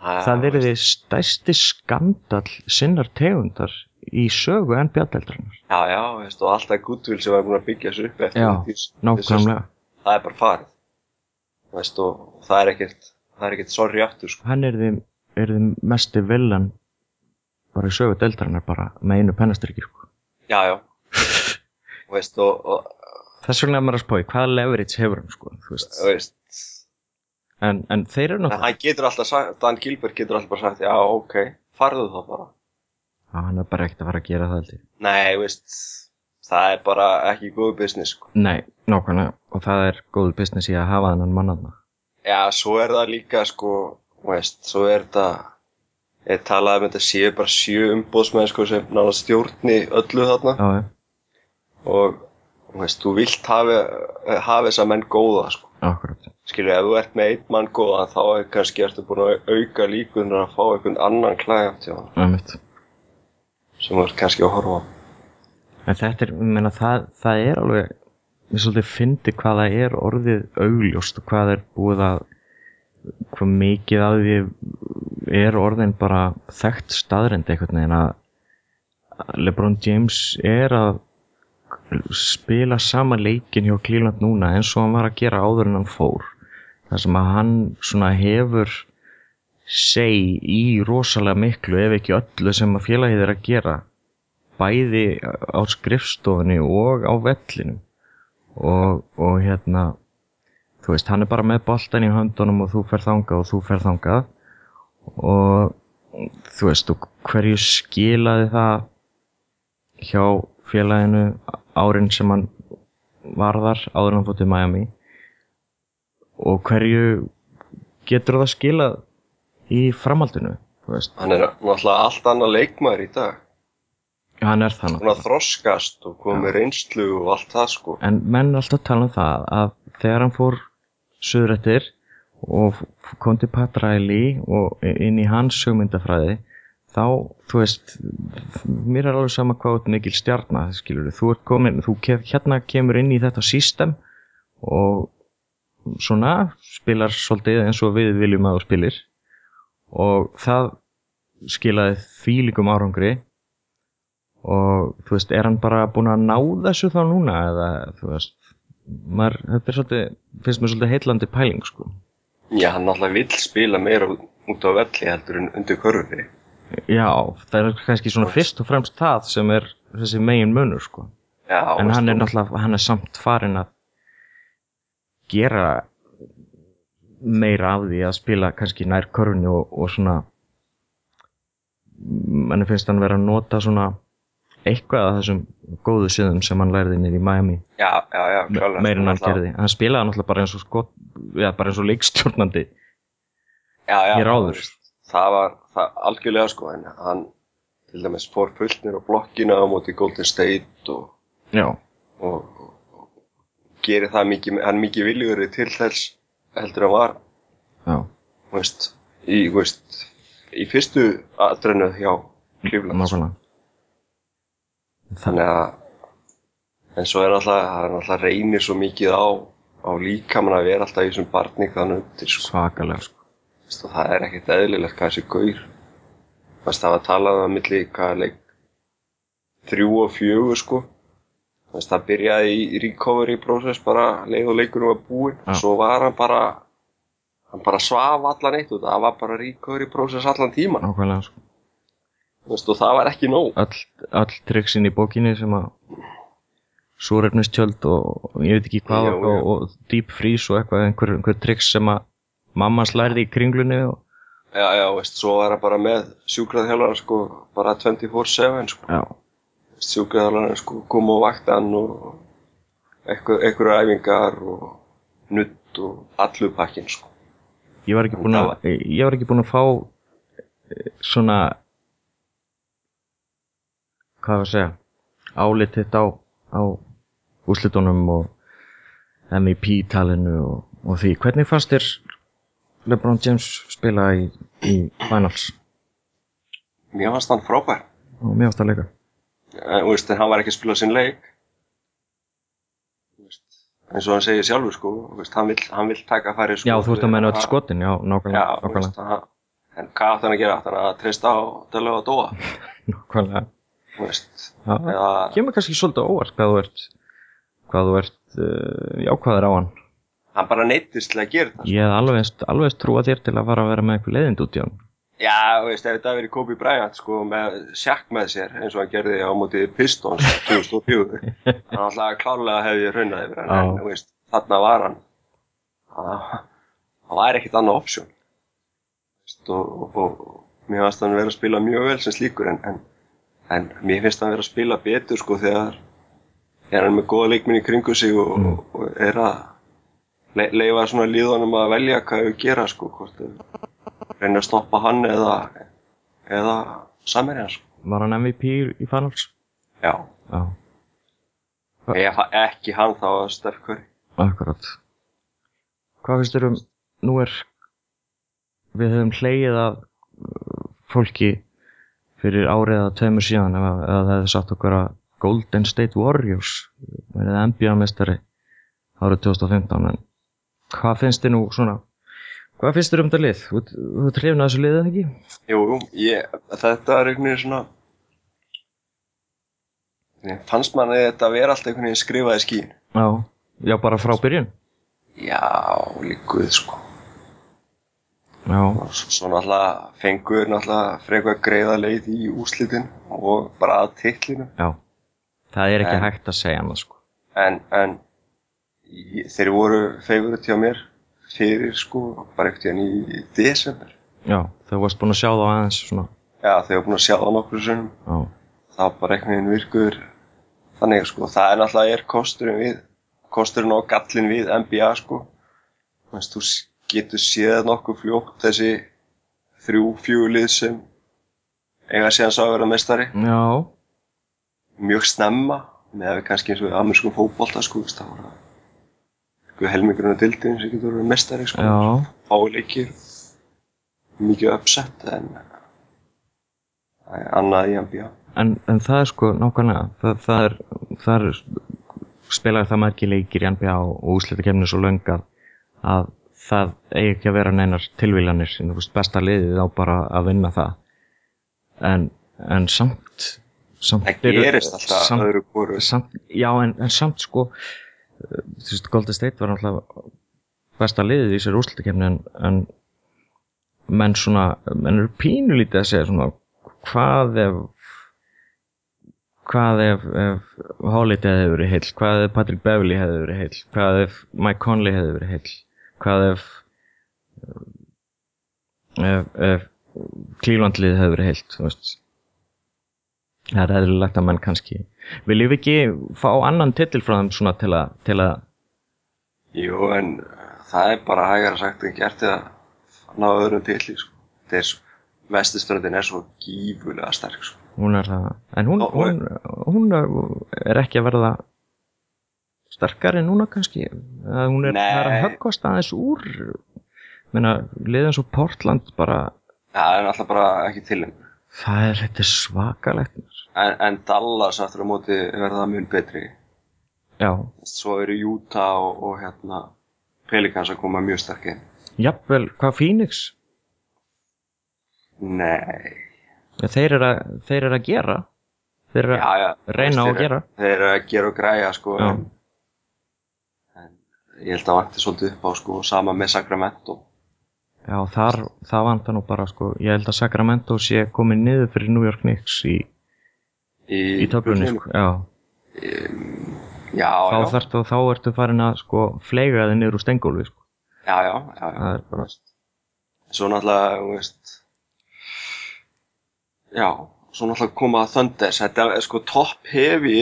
að, það er því stærsti skandal sinnar tegundar í sögu en bjaldeldrarnar Já, já, veist, og alltaf goodwill sem var búin að byggja sér upp eftir Já, þess- nákvæmlega. Það er bara farið. Veist, og það er ekkert það er ekkert sorry aftur sko. hann er því mesti villan bara í sögu deldrarnar bara með einu pennastrykki sko. já, já veist, og, og þess vegna er maður að spói, hvaða leverage hefur hann sko, veist. veist en, en þeir eru náttúrulega hann getur alltaf sagt, Dan Gilbert getur alltaf bara sagt já, ok, farðu þá bara Já, hann er bara ekkert að fara að gera það ég. nei, veist, það er bara ekki góð business sko. nei, nákvæmlega og það er góð business í að hafa þennan mannarna já, svo er það líka sko, veist, svo er þetta ég talaði um þetta séu bara sjö umbóðsmenn sko, sem náða stjórni öllu þarna. Já, og þú veist, þú vilt hafa, hafa þessa menn góða sko. akkurat. Skilju, ef þú ert með einn mann góðan þá er kannski ertu búin að auka líkunar að fá einhvern annan Einmitt. sem þú ert kannski að horfa En þetta er, ég meina, það, það er alveg, mér svolítið fyndi hvað það er orðið augljóst og hvað er búið að, hvað mikið af því er orðin bara þekkt staðrind einhvern veginn að LeBron James er að spila sama leikin hjá Cleveland núna eins og hann var að gera áður en hann fór. Þar sem að hann svona hefur seg í rosalega miklu ef ekki öllu sem að félagið er að gera bæði á skrifstofunni og á vellinu og, og hérna þú veist, hann er bara með boltan í höndunum og þú fer þangað og þú fer þangað og þú veist, og hverju skilaði það hjá félaginu árin sem hann var þar áður hann fótt í Miami og hverju getur það skilað í framhaldinu Hann er náttúrulega allt annað leikmaður í dag. hann er það Svona náttúrulega. þroskast og komið reynslu og allt það sko. en menn er alltaf tala um það að þegar hann fór suðrættir og kom til Pat Riley og inn í hans hugmyndafræði þá, þú veist mér er alveg sama hvað ert mikil stjarnar skilur þú ert komin, þú kef, hérna kemur inn í þetta system og svona spilar svolítið eins og við viljum að þú spilir. Og það skilaði þvílíkum árangri. Og þú veist, er hann bara búinn að ná þessu þá núna eða þú veist maður, þetta er svolítið, finnst mér svolítið heitlandi pæling sko. Já, hann náttúrulega vill spila meira út á velli heldur en undir körfi. já, það er kannski svona fyrst og fremst það sem er þessi megin munur sko. Já, en hann er náttúrulega, hann er samt farin að gera meira af því að spila kannski nær körfunni og, og svona manni finnst hann vera að nota svona eitthvað af þessum góðu síðum sem hann lærði niður í Miami Já, já, já, klálega. meira en hann gerði hann spilaði náttúrulega bara eins og skot já, bara eins og leikstjórnandi hér áður. Það var það, algjörlega sko, en hann til dæmis fór fullnir á blokkina á móti Golden State og, og, og, og gerir það mikið, hann mikið viljur til þess heldur en var, já, þú veist, í, þú veist, í fyrstu aðdrennu hjá Cleveland. Þannig að, en svo er alltaf, er reynir svo mikið á, á líkamann að vera alltaf í þessum barning þannig undir sko. svakalega sko. Það er ekkert eðlilegt hvað þessi gaur það var talað um að milli hvað leik þrjú og fjögur sko það byrjaði í recovery process bara leið og leikurinn var búinn Já. svo var hann bara hann bara svaf allan eitt og það var bara recovery process allan tíman nákvæmlega sko. Og það var ekki nóg. All, all triksin í bókinni sem að súrefnistjöld og, og ég veit ekki hvað Já, og, já. og, deep freeze og eitthvað einhver, einhver triks sem að mamma slærði í kringlunni og, já, já, veist, svo var hann bara með sjúkraðhjálfara sko bara 24-7 sko. Já, sjúkraðhjálfara sko kom og vakti hann og einhver, einhverju æfingar og nutt og allur pakkin sko. Ég var ekki búinn að ég var ekki búinn að fá eh, svona hvað var að segja álit þitt á, á úslitunum og MVP talinu og, og því hvernig fannst þér LeBron James spila í, í finals Mér fannst hann frábær. og mér átt að leika En, þú veist, en hann var ekki að spila sinn leik. Veist, eins og hann segir sjálfur, sko. Veist, hann, vill, hann vill taka færi, sko. já þú ert að menna öll skotin já, Já, nákvæmlega nákvæmlega, veist, hann, en hvað átt hann að gera? Hann að treysta á Dölu og Dóa? nákvæmlega. Eða, kemur kannski svolítið óvart hvað þú ert hvað þú ert uh, jákvæður á hann. Hann bara neittist til að gera það. ég hef alveg, alveg trúa þér til að fara að vera með eitthvað leiðind út í hann. Já, veist, ef þetta verið Kobe Bryant, sko, með sjakk með sér, eins og hann gerði á móti Pistons 2004, hann alltaf klárlega hefði raunað yfir hann, en, veist, þarna var hann, það það var ekkert annað option. Og, og, og mér finnst hann vera að spila mjög vel sem slíkur, en, en, en mér finnst hann vera að spila betur, sko, þegar, þegar hann er með góða leikminn í kringu sig og, Mm. og, er að le, leifa svona líðunum að velja hvað þau gera, sko, hvort þau reyna að stoppa hann eða, eða samirja sko. var hann MVP í, finals Já. já, Ef ekki hann þá Steph Curry. akkurat hvað finnst þér um nú er við höfum hlegið að fólki fyrir árið að tveimur síðan ef, það hefði satt okkur að Golden State Warriors verið NBA-mestari árið 2015 en hvað finnst þér nú svona hvað finnst þér um þetta lið? Þú þú að þessu lið eða ekki? Jú, jú, ég, þetta er einhvern veginn svona Mér fannst manni þetta að vera alltaf einhvern veginn skrifað í skíin Já, já bara frá byrjun Já, líkuð sko svo náttúrulega fengur náttúrulega frekar greiða leið í úslitin og bara að titlinu. Já. Það er ekki En- hægt að segja annað sko. En, en þeir voru favorit hjá mér fyrir sko bara ekkert í desember. Já, þú varst búin að sjá þá aðeins svona. Já, ég var búin að sjá það nokkur sinnum. Já, þá bara einhvern veginn virkur þannig sko, það er náttúrulega er kosturinn við kosturinn og gallin við NBA sko. Þú s- getur séð nokkuð fljótt þessi þrjú, fjögulið sem eiga síðan sá að vera mestari já, mjög snemma með að við kannski eins og í amerískum fótbolta sko, veist, það voru eitthvað helmingurinn af dildin sem getur verið mestari sko, já. Fái leikir mikið uppsett en það er annað í NBA en, en það er sko nákvæmlega það, það er, það er spilaði það margir leikir í NBA og úslitakefni svo löng að, að það eigi ekki að vera neinar tilviljanir þú veist, besta liðið á bara að vinna það. En, en samt, samt það eru- gerist alltaf samt, öðru samt, já en, en samt sko þú veist Golden State var náttúrulega besta liðið í sér úslitakefni en, en menn svona menn eru pínulítið að segja svona hvað ef hvað ef, ef Holiday hefði verið heill, hvað ef Patrick Beverly hefði verið heill, hvað ef Mike Conley hefði verið heill, hvað ef ef, ef Cleveland lið hefði verið heilt þú veist það er eðlilegt að menn kannski viljum við ekki fá annan titil frá þeim svona til að, til að Jú, en það er bara hægara sagt en gert eða ná öðrum til sko. svo vestistöndin er svo gífulega sterk sko. hún er það en hún, hún, hún er ekki að verða sterkari núna kannski? Eða hún er, er að höggvast aðeins úr menna, liðan svo Portland bara Já, það er alltaf bara ekki til lengur það er, þetta svakalegt. En, en Dallas aftur á móti verða mun betri. Já, svo eru Utah og, og hérna Pelicans að koma mjög sterk inn jafnvel, hvað Phoenix? Nei, þeir eru að, þeir eru að gera. Þeir eru já, að já reyna á þeir, að gera. Þeir eru að gera og græja sko Já. en ég held að vanti svolítið upp á sko sama með Sacramento. Já, þar, það vantar nú bara sko, ég held að Sacramento sé komið niður fyrir New York Knicks í, í, í töflunni sko, já, Já, þá já, þarf þú, þá ertu farin að sko fleiga þig niður úr stengólfi sko, já, já, já, já. það er bara, Svo náttúrulega, þú veist Já, svo náttúrulega koma Thunders. Þetta er sko topp hefi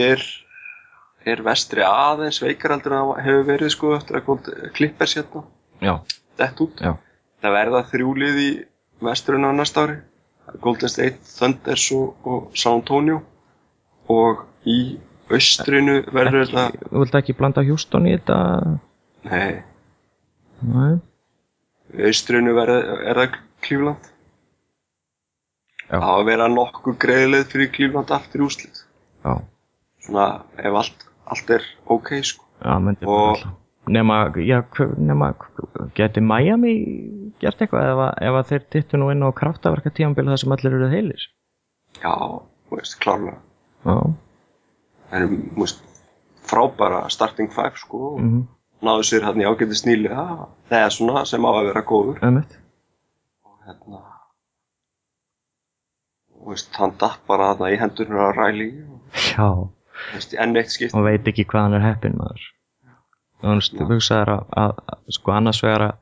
er vestri aðeins veikar heldur en það hefur verið sko eftir að Gold Clippers hérna já, dett út. Já, Það verða þrjúlið í vesturinn á næsta ári. Golden State, Thunders og, San Antonio. Og í austrinu verður ekki, þetta þú vilt ekki blanda Houston í þetta, Nei, nei, í austrinu verður er það Cleveland? Já. Það á að vera nokkuð greiðleið fyrir Cleveland aftur í úslit já, Svona ef allt, allt er ok sko. Já, myndi Og- nema, já, nema, geti Miami gert eitthvað ef, að- ef að þeir dittu nú inn á kraftaverka tímambili þar sem allir eru heilir, Já, þú veist, klárlega. Já, er, þú veist, frábæra starting five sko. Mhm, náðu sér hann í ágæti sníli það er svona sem á að vera góður. Einmitt, og hérna þú veist, hann datt bara þarna í hendurnar á Riley og já, enn eitt skipt og veit ekki hvað hann er heppinn maður. Þannig að hugsaður að, að, að sko annars vegar að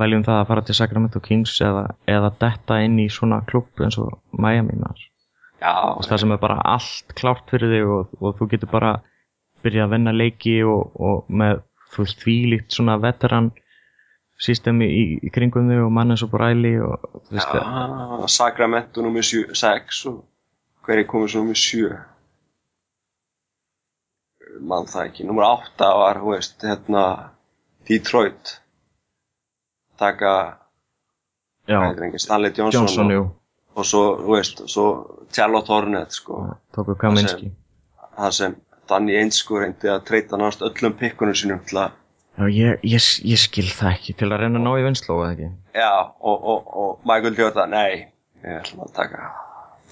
veljum það að fara til Sacramento Kings eða, eða detta inn í svona klubb eins og Miami maður. Já, það sem er bara allt klárt fyrir þig og, og þú getur bara byrjað að vinna leiki og, og með þú veist þvílíkt svona veteran systemi í, í kringum þig og mann eins og Bræli og þú veist já Sacramento nummer 6 og hver er komið svo nummer 7 mann það ekki, nummer 8 var, þú veist, hérna Detroit taka Stanley Johnson, Johnson, og, og svo, þú veist, svo Charlotte Hornet, sko. Tóku Kaminski það sem Danny Ainge sko reyndi að treyta náttúrulega öllum pikkunum sínum til að Já, ég, ég, ég skil það ekki til að reyna að ná í vinsló eða ekki? Já, og, og, og Michael Jordan, nei, ég ætlum að taka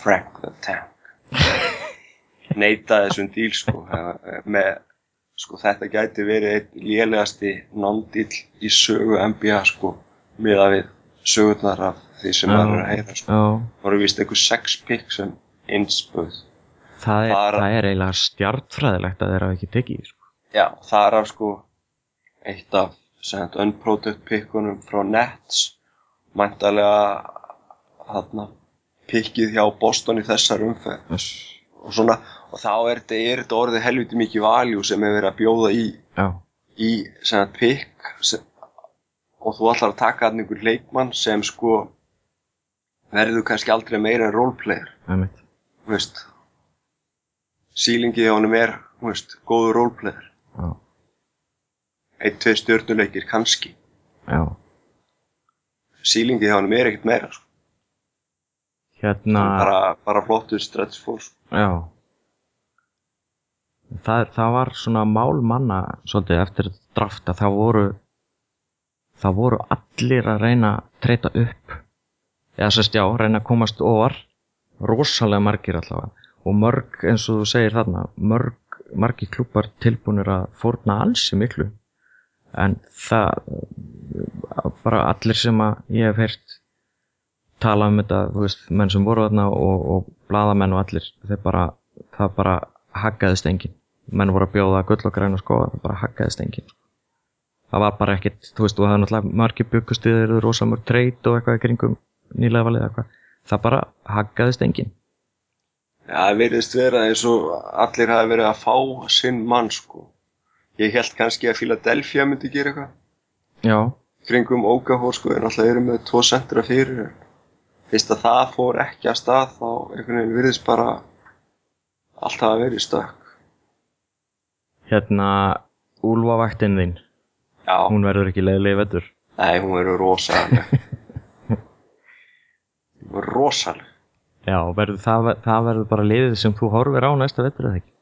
Frank the Tank. neita þessum díl sko með sko þetta gæti verið einn lélegasti nándíl í sögu NBA sko miða við sögurnar af því sem maður er að heyra sko. Það voru vist einhver sex pick sem einsböð. það er, það er eiginlega stjartfræðilegt að þeir hafa ekki tekið sko. Já, það er af sko eitt af sent unproduct pickunum frá Nets mæntalega þarna pikkið hjá Boston í þessar umferð Þess. Og svona og þá er þetta, orðið helviti mikið valjú sem er verið að bjóða í Já, í sem pikk sem, og þú ætlar að taka hann einhver leikmann sem sko verður kannski aldrei meira en roleplayer þú veist sílingið hjá honum er veist, góður roleplayer. Já, einn, tvei stjörnuleikir kannski. Já. sílingið hjá honum er ekkert meira sko. Hérna, bara, bara flottur stretch force já. Það, það var svona mál manna svolítið eftir draft að það voru það voru allir að reyna að treyta upp. Eða sérst já, reyna að komast ofar. Rosalega margir allavega. Og mörg eins og þú segir þarna mörg, margir klúpar tilbúinir að fórna ansi miklu. En það bara allir sem að ég hef heyrt tala um þetta, þú veist, menn sem voru þarna og, og bladamenn og allir bara, það bara haggaðist enginn menn voru að bjóða gull og græn og skoða það bara haggaðist enginn það var bara ekkit, þú veist, þú hefði náttúrulega margir byggust við þeir eru rosamur treyt og eitthvað kringum nýlega valið eitthvað það bara haggaðist enginn Já, það virðist vera eins og allir hafi verið að fá sinn mann sko. Ég held kannski að Philadelphia myndi gera eitthvað. já, Kringum Ógahór sko, en alltaf eru með tvo sentra fyrir. Fyrst að það fór ekki að stað, þá einhvern veginn virðist bara alltaf að vera í stökk. hérna úlfavaktin þín, Já, hún verður ekki leiðilega vettur nei, hún verður rosaleg. Hún verður rosaleg. já, verður, það, það verður bara liðið sem þú horfir á næsta vettur eða ekki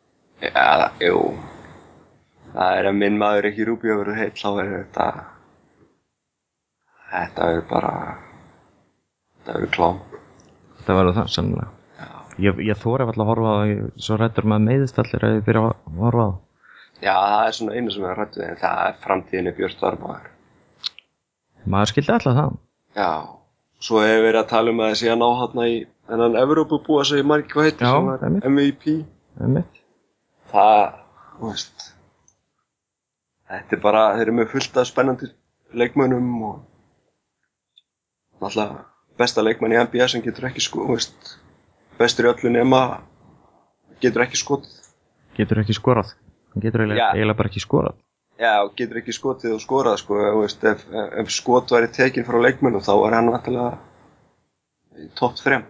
Já, jú. Það er að minn maður ekki verður heill, þá verður þetta... Þetta verður bara... Þetta verður klám. það verður það, sannlega ég, ég þóri alltaf að horfa á það ég- svo rættur maður meiðist allir að ég byrja að horfa á það Já, það er svona einu sem er rættu en það er framtíðinni Björn Varmaður. maður skildi alltaf það Já, svo hefur verið að tala um að þessi að ná hann í þennan Evrópu búa sem ég margir hvað heitir Já, sem var einmitt. MVP. einmitt. Það, þú veist, þetta er bara, þeir eru með fullt af spennandi leikmönnum og náttúrulega besta leikmann í NBA sem getur ekki sko, veist, bestur í öllu nema getur ekki skotið. getur ekki skorað. Hann getur eiginlega, eiginlega bara ekki skorað. Já, getur ekki skotið og skorað sko, veist, ef, ef skot væri tekin frá leikmönnum þá er hann vantilega í topp 3.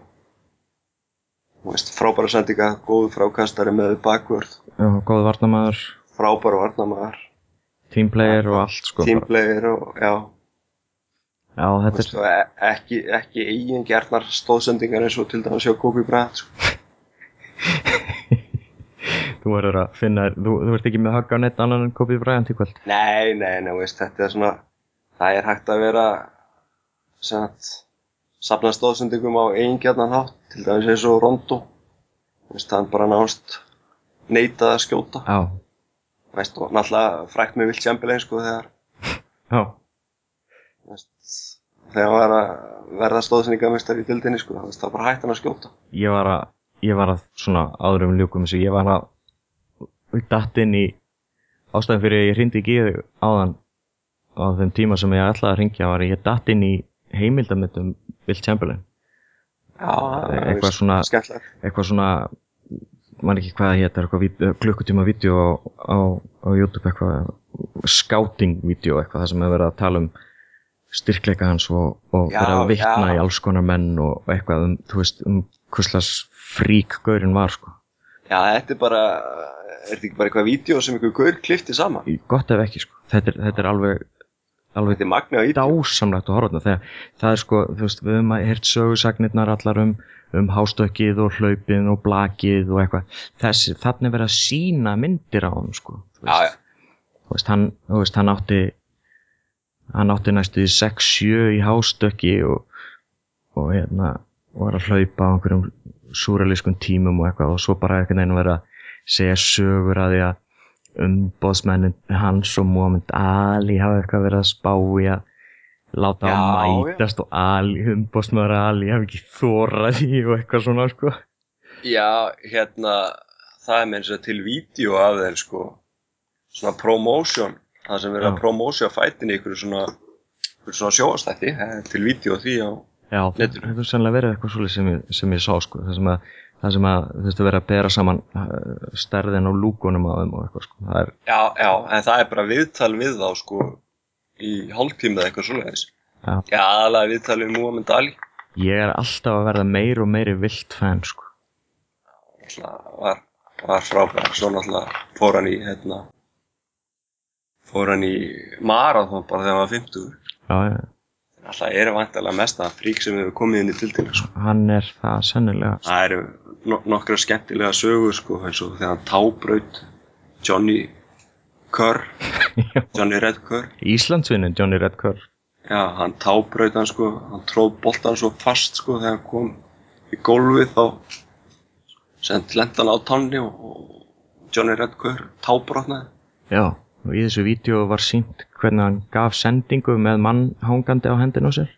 Þú veist, frábæra sendinga, góðu frákastari með bakvörð, já, góð varnamaður, frábæra varnamaður, teamplayer og allt sko teamplayer og já, já, þú þetta veist, er ekki, ekki eigin gerðnar stóðsendingar eins og til dæmis hjá Kobe Bryant sko. þú verður að finna, þú, þú ert ekki með högg á neitt annan en Kobe Bryant í kvöld Nei, nei, nei, veist, þetta er svona, það er hægt að vera, sem að, safna stóðsendingum á eigin gerðnan hátt, til dæmis eins og Rondo, þú veist, hann bara náðast neitað að skjóta. já, veist, og náttúrulega frækt með Vilt Chamberlain sko þegar já, þegar hann var að verða stóðsendingamestar í dildinni sko, það var bara hægt hann að skjóta. Ég var að ég var að svona áður um ljúkum þessu ég var að datt inn í ástæðan fyrir að ég hrindi ekki áðan. Á þeim tíma sem ég ætlaði að ringja var ég datt inn í heimildamöndum Will Chamberlain. Já, eitthvað svona- eitthvað svona man ekki hvað það vid- klukkutíma vídeo á, á, á YouTube eitthvað scouting-vídeó eitthvað það sem hefur verið að tala um styrkleika hans og, og Já, verið að vitna já. í alls konar menn og, eitthvað um, þú veist, um hvuslas frík gaurinn var sko. Já, þetta er bara, er þetta ekki bara eitthvað vídeo sem einhver gaur klifti saman? gott ef ekki sko. þetta, er, þetta er alveg alveg dásamlegt að horfa þegar það er sko, þú veist, við höfum að heyrt sögusagnirnar allar um, um hástökkið og hlaupið og blakið og eitthvað þessi, þannig er verið að sína myndir á hann sko, þú Já, veist, já, þú veist, hann, þú veist, hann átti hann átti næstu 6-7 í hástökki og, og hérna var að hlaupa á einhverjum súralískum tímum og eitthvað og svo bara einhvern veginn verið að segja sögur að því að umbóðsmennin hans og Muhammad Ali hafa eitthvað verið að spá í að láta Já, já. mætast og Ali, umbóðsmaður Ali hafi ekki þórað í og eitthvað svona sko. Já, hérna, það er með eins og til vídeo af þeim, sko, svona promotion, það sem verið að promósja fætin í ykkur svona, svona sjóastætti, það er til vídeo því á, Já, Netinu. þetta er sannlega verið eitthvað svolítið sem, sem ég sá sko, það sem að það sem að þú veist að vera að bera saman uh, stærðin á lúkunum á þeim og eitthvað sko, það er, já, já, en það er bara viðtal við þá, sko, í hálftíma eða eitthvað svoleiðis. Já. Já, aðalega viðtal við Muhammad Ali, ég er alltaf að verða meir og meiri vilt fan sko, náttúrulega var, var frábær, svo náttúrulega fór hann í, hérna, fór hann í marathon bara þegar hann var 50. já, já, Alltaf er vantilega mesta frík sem hefur komið inn í tildina, sko. hann er það sennilega Það eru no nokkra skemmtilega sögur sko eins og þegar hann tábraut Johnny Kerr, Johnny Red Kerr. Íslandsvinnin Johnny Redcar Já, hann tábraut hann sko, hann tróð boltan svo fast sko þegar hann kom í gólfið þá sem lenda hann á tanni og, Johnny Red Kerr tábrotnaði. já, og í þessu vídeo var sínt hvernig hann gaf sendingu með mann hangandi á hendin á sér.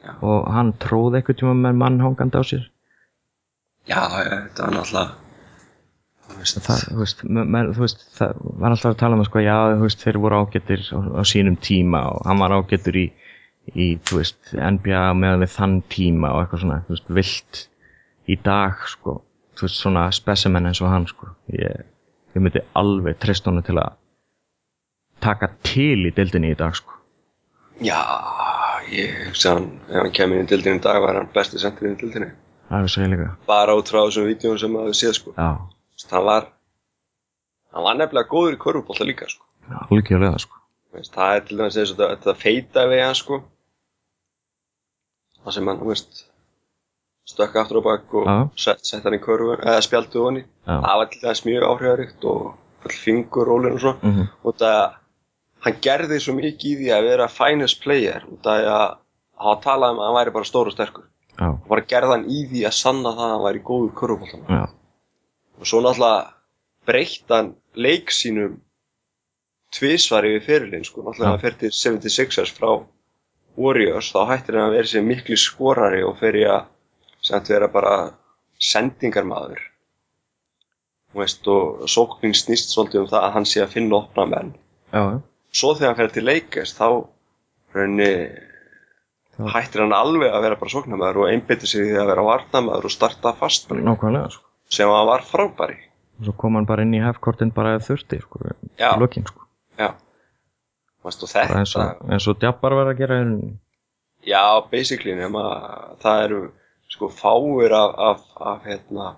Já. og hann tróð eitthvað tíma með mann hangandi á sér. Já, þetta var náttúrulega, þú veist, það, var alltaf að tala um að sko, já, þú veist, þeir voru ágættir á, á sínum tíma og hann var ágættur í, í, þú veist, NBA meðan við þann tíma og eitthvað svona, þú veist, vilt í dag, sko, þú veist, svona specimen eins og hann, sko, ég, ég myndi alveg treyst honum til að taka til í deildinni í dag, sko. já, ég hugsa hann, ef hann kemur inn í dildinni í dag var hann besti sendirinn í dildinni. Það er líka. Bara út frá þessum vídjóum sem maður séð sko. Já, hann var hann var nefnilega góður í körfubólta líka sko. algjörlega, sko. Veist, það er til dæmis eins og þetta, þetta feita við hann sko. það sem hann þú veist, stökk aftur á bak og Já. sett, sett hann í körfu eða spjaldu honni Já. það var til dæmis mjög áhrifaríkt og all fingur rólinn og svo Mm og það hann gerði svo mikið í því að vera finest player og það að hafa talað um að hann væri bara stór og sterkur. Já, og bara gerði hann í því að sanna það að hann væri góður körfubóltan já, og svo náttúrulega breytt hann leik sínum tvísvar yfir fyrirlin sko, náttúrulega hann fer til 76ers frá Warriors, þá hættir hann að vera sér miklu skorari og fer í að sem vera bara sendingarmaður. Þú veist, og sóknin snýst svolítið um það að hann sé að finna opna menn. Já. Svo þegar hann fer til Lakers þá raunni hættir hann alveg að vera bara sóknarmaður og einbyttir sig því að vera varnarmaður og starta fast sko. sem hann var frábæri Og svo kom hann bara inn í hefkortin bara ef þurfti, sko, Já. lokin, sko. Já. Eins og, eins og djabbar var að gera já, basically, nema það eru sko fáir af, af, af hérna,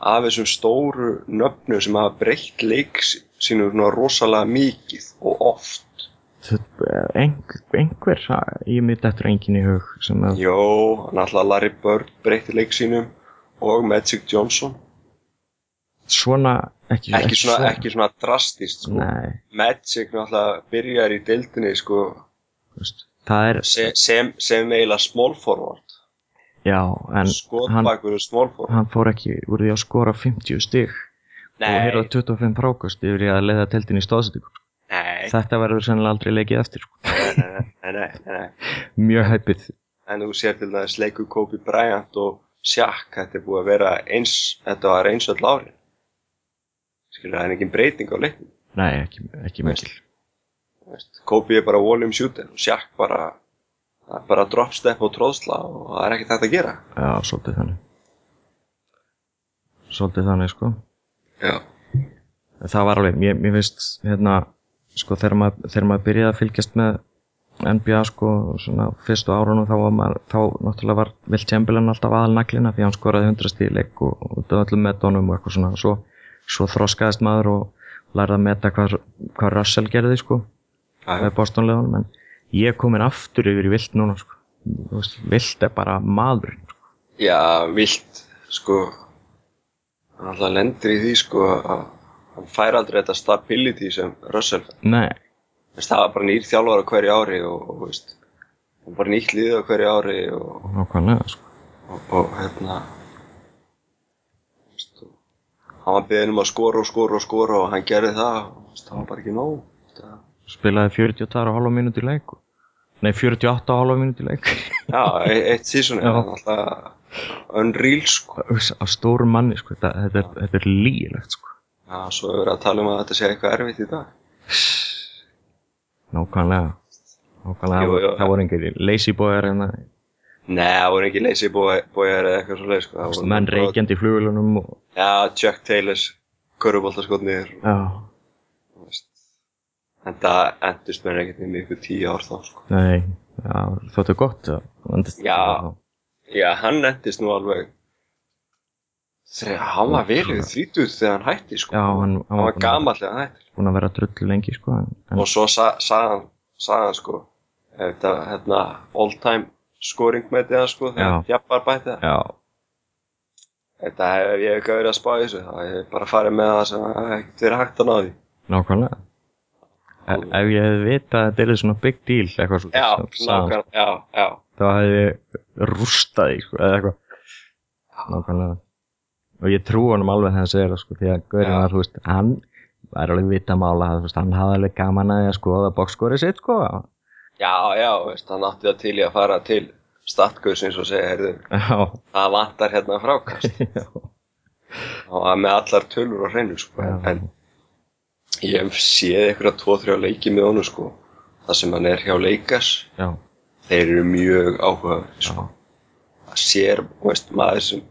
af þessum stóru nöfnu sem hafa breytt leik sínu svona rosalega mikið og oft. Einhver, einhver, ég mitt eftir enginn í hug sem að, Jó, náttúrulega Larry Bird breytti leik sínum og Magic Johnson. svona, ekki, Ekki svona, ekki svona drastist, sko. Nei, Magic náttúrulega byrjar í deildinni, sko, er, sem, sem, sem eiginlega small forward. já, en hann, hann fór ekki úr því að skora 50 stig og heyrða 25 frákast yfir í að leiða teltin í stóðsettingu. nei, Þetta verður sennilega aldrei leikið eftir, sko. nei, nei, nei, nei, nei. Mjög hæpið. En þú sér til dæmis leikur Kobe Bryant og Shaq, þetta er búið að vera eins, þetta var eins öll árin. Skilur, það er engin breyting á leiknum. Nei, ekki, ekki mikil. Kobe er bara volume shooter og Shaq bara, bara drop step og tróðsla og það er ekkert þetta að gera. Já, svolítið þannig. Svolítið þannig, sko. Já. það var alveg, mér, mér finnst hérna, sko, þegar maður, þegar maður byrjaði að fylgjast með NBA sko, svona fyrstu árunum þá var maður, þá náttúrulega var Will Chamberlain alltaf aðal naglina því hann skoraði 100 stíleik og, og það öllum metónum og eitthvað svona svo, svo þroskaðist maður og lærði að meta hvað, hvað Russell gerði sko Já, með bóstónleðunum en ég er komin aftur yfir í vilt núna sko vilt er bara maðurinn sko. Já, vilt, sko, hann alltaf lendir í því, sko, að hann fær aldrei þetta stability sem Russell nei, Veist, það var bara nýr þjálfar á hverju ári og, og veist, bara nýtt liðið á hverju ári og, nákvæmlega sko. og, og hérna veist, hann var beðin um að skora og skora og skora og hann gerði það og það var bara ekki nóg. Það, spilaði 42,5 mínúti í leik. Nei 48,5 mínúti í leik. Já, e- eitt sísón Já. er alltaf unreal sko. Á stórum manni sko, þetta, þetta, er, þetta er lígilegt sko. já, svo er verið að tala um að þetta sé eitthvað erfitt í dag. Nákvæmlega. Nákvæmlega, Jú, jú. það voru engir lazy boyar en það Nei, það voru ekki lazy boy- boyar eða eitthvað svo leið sko. Það voru menn reykjandi í flugulunum og, Já, Chuck Taylors köruboltaskotnir já, en það endust mér ekkert með ykkur tíu ár þá sko. nei. Já, þóttu gott já, Já. Hann endist nú alveg þegar hann var vel yfir þrítuð þegar hann hætti sko. Já, hann- hann hann var gamall þegar hann hætti. búin að vera drullu lengi sko, en, og svo sa, sagði hann, sagði hann sko þetta hérna all time scoring með þetta sko þegar Jabbar bætti það. Já, þetta hef ég ekki verið að spá í þessu þá hef ég bara farið með það sem hef ekkert verið hægt að ná því. Nákvæmlega ef, ég hefði vitað að þetta er svona big deal eitthvað svo já, nákvæmlega, já, já. Þá hefði ég rústað því sko, eða eitthvað. Nákvæmlega. Og ég trú honum alveg þegar hann segir það sko, því að Gaurinn var, þú veist, hann var alveg vita mála, þú veist, hann hafði alveg gaman að að skoða bókskórið sitt sko. Já, já, veist, hann átti það til í að fara til statgauðsins og segja, heyrðu, það vantar hérna frákast. Var með allar tölur á hreinu sko, Já. en ég hef séð einhverja tvo-þrjá leiki með honum sko, það sem hann er hjá leikas já, þeir eru mjög áhugaverð já, sko. það sér, veist, maður sem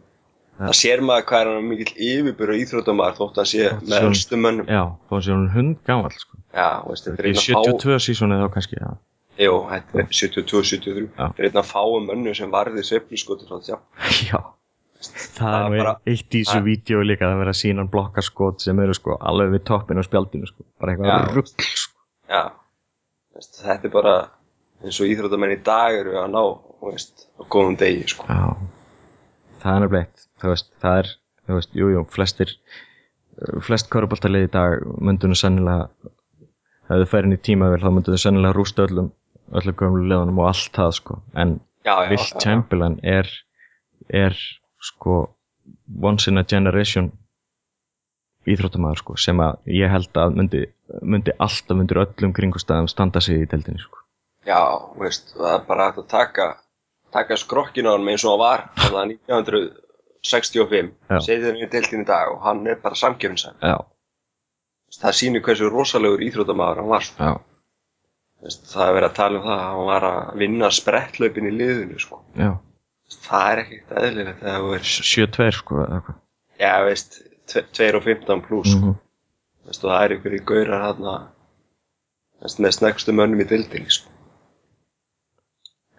það sér maður hvað er hann mikill yfirbyrðu íþróttamæður þótt hann sé með sé hann- elstu mönnum. Já, þó sé hún hund gamall sko, já, veist, þetta er einn að fá 72 sísonið þá kannski, já, jú, þetta er 72-73 Já. þetta er einn að fáum mönnum sem varði sveifluskotur frá því já. það Það er nú bara- eitt í þessu það- vídeo líka að vera að sína hann blokkaskot sem eru sko alveg við toppin á spjaldinu sko, bara eitthvað rugg sko, já, þetta er bara eins og íþróttamenn í dag eru að ná veist, á góðum degi sko. Já, það er veist, það er, þú veist, jú, jú, flestir, flest köruboltalið í dag myndu nú sennilega, ef þau færi inn í tímavel, þá myndu þau sennilega rústa öllum, öllum gömlu liðunum og allt það, sko, en já, Will. Chamberlain er, er, sko, once in a generation íþróttamæður, sko, sem að ég held að myndi, myndi alltaf undir öllum kringustæðum standa sig í deildinni, sko. já, veist, það er bara hægt að taka taka skrokkin á hann eins og hann var þannig 1965 Já. setið hann í deltinn í dag og hann er bara samkefinsæm Já, það sýnir hversu rosalegur íþróttamaður hann var sko. já, það er verið að tala um það að hann var að vinna sprettlaupin í liðinu sko. já, það er ekkert eðlilegt þegar þú er 7-2, sko, já, veist, 2 og 15 pluss Mhm. veist, og það er ykkur í gaurar hann með snegstu mönnum í dildinni sko.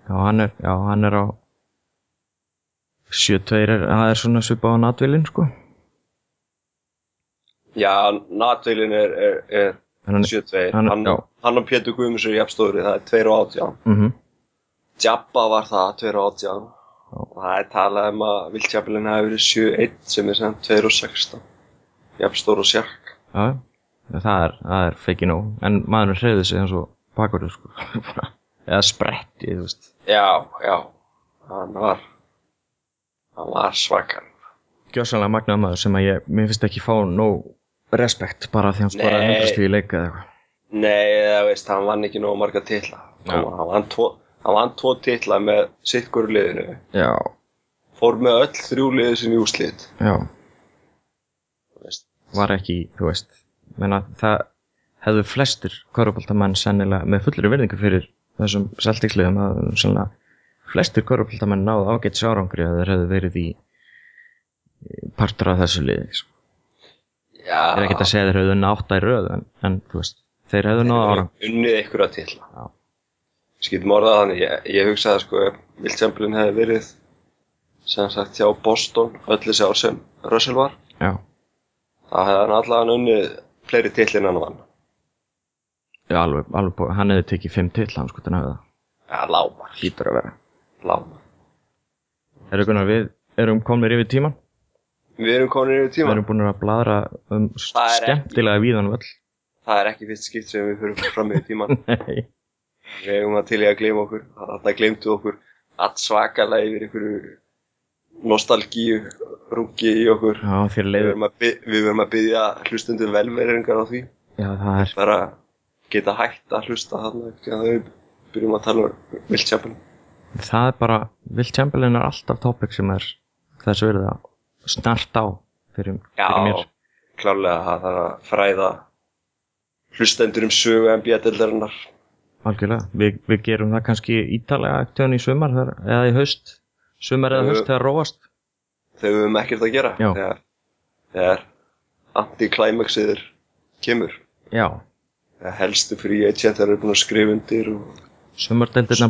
Já, hann er, já, hann er á 7-2 er, það er svona svipað á natvilin, sko. já, natveilin er, er, er En hann, 7-2 hann- hann, hann og Pétur Guðmunds er jafnstóri það er 2 og 18 mm Jabba var það 2 og 18 Já. og það er talað um að Viltjaflin hafi verið 7-1 sem er sem 2 og 16 jafnstór og sjark já, það er, er feiki nóg. En maðurinn hreyði sig eins og bakurðu, sko. Eða spretti, já, já, hann var hann var svakar Gjössanlega magnaði maður sem að ég, mér finnst ekki fá nóg respekt bara því hann skoraði í leika eða eitthvað. Nei, það veist, hann vann ekki nógu marga hann, hann, vann tvo, hann vann tvo titla með sitt hverju liðinu Já, fór með öll þrjú liðið sinni í úslit já, veist. var ekki, þú veist. Menna, það hefðu flestir korupoltamenn sennilega með fullri virðingu fyrir þessum seltiksliðum að sennilega flestir korupoltamenn náðu ágætt árangri að þeir hefðu verið í í partur af þessu liði sko. Já, ég er ekkert að segja þeir hefðu nátt að röð en, en þú veist, þeir hefðu náðu árangur unnið ykkur að titla Já. Skýtum orðað þannig, ég, ég hugsaði sko ef Will Chamberlain hefði verið sem sagt hjá Boston öll þessi ár sem Russell var já, þá hefði hann allavega unnið fleiri titli en hann vann. Já alveg, alveg hann hefði tekið fimm til hann sko þannig að það. Já, lámar, hlýtur að vera. Lámar Erum konar við, erum komnir yfir tíman Við erum komin yfir við tíma erum búin að bladra um Það skemmtilega víðan völl. Það er ekki fyrst skipt sem við fyrir fram yfir tíman nei, Við hefum að til í að gleyma okkur? Þarna gleymdu okkur allt svakalega yfir einhverju nostalgíu rungi í okkur. Já, við verum að, að byggja hlustundum velveringar á því. Já, það er bara geta hægt að hlusta þarna þegar við byrjum að tala um Will Chamberlain það er bara, Will Chamberlain er alltaf topic sem er verið að snart á fyrir, fyrir mér. klárlega það þarf að fræða hlustendur um sögu NBA-deldarinnar algjörlega, Vi, við gerum það kannski ítalega ekkert í sumar þegar, eða í haust. Sumar eða haust þegar róast. Þegar við höfum ekkert að gera. Þegar, þegar anti-climaxiður kemur. Já, þegar helstu free agent eru búin að skrifa undir og sumardeldirna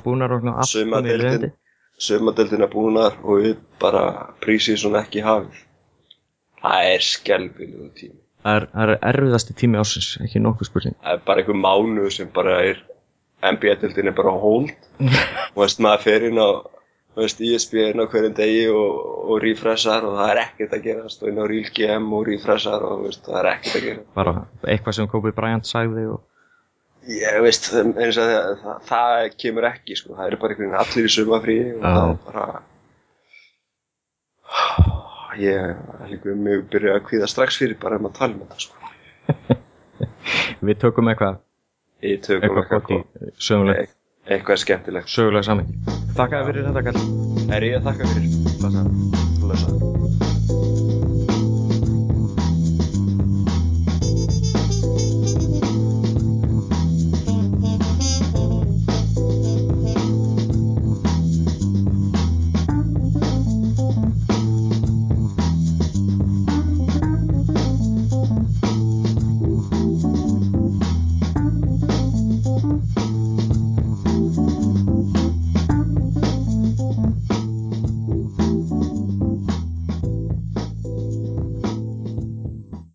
sumadeldin leiðindi. sumadeldina búnar og við bara prísið svona ekki hafið. Það er skelfilegur tími. Það er, er erfiðasti tími ásins ekki nokkuð spurning. Það er bara einhver mánuð sem bara er NBA-deldin er bara hold. Og veist maður fer inn á veist, ESPN á hverjum degi og, og refreshar og það er ekkert að gerast. Og inn á Real GM og refreshar og veist, það er ekkert að gera bara eitthvað sem Kobe Bryant sagði og ég veist, eins og það, það, það kemur ekki sko, það eru bara einhvern veginn allir í sumafrí og Já. það er bara ég er líka um mig byrja að kvíða strax fyrir bara um að tala um þetta sko. Við tökum eitthvað, ég tökum eitthvað í söguleg, eitthvað, skemmtilegt. Söguleg saman Þakka þér fyrir þetta kall er ég að þakka fyrir.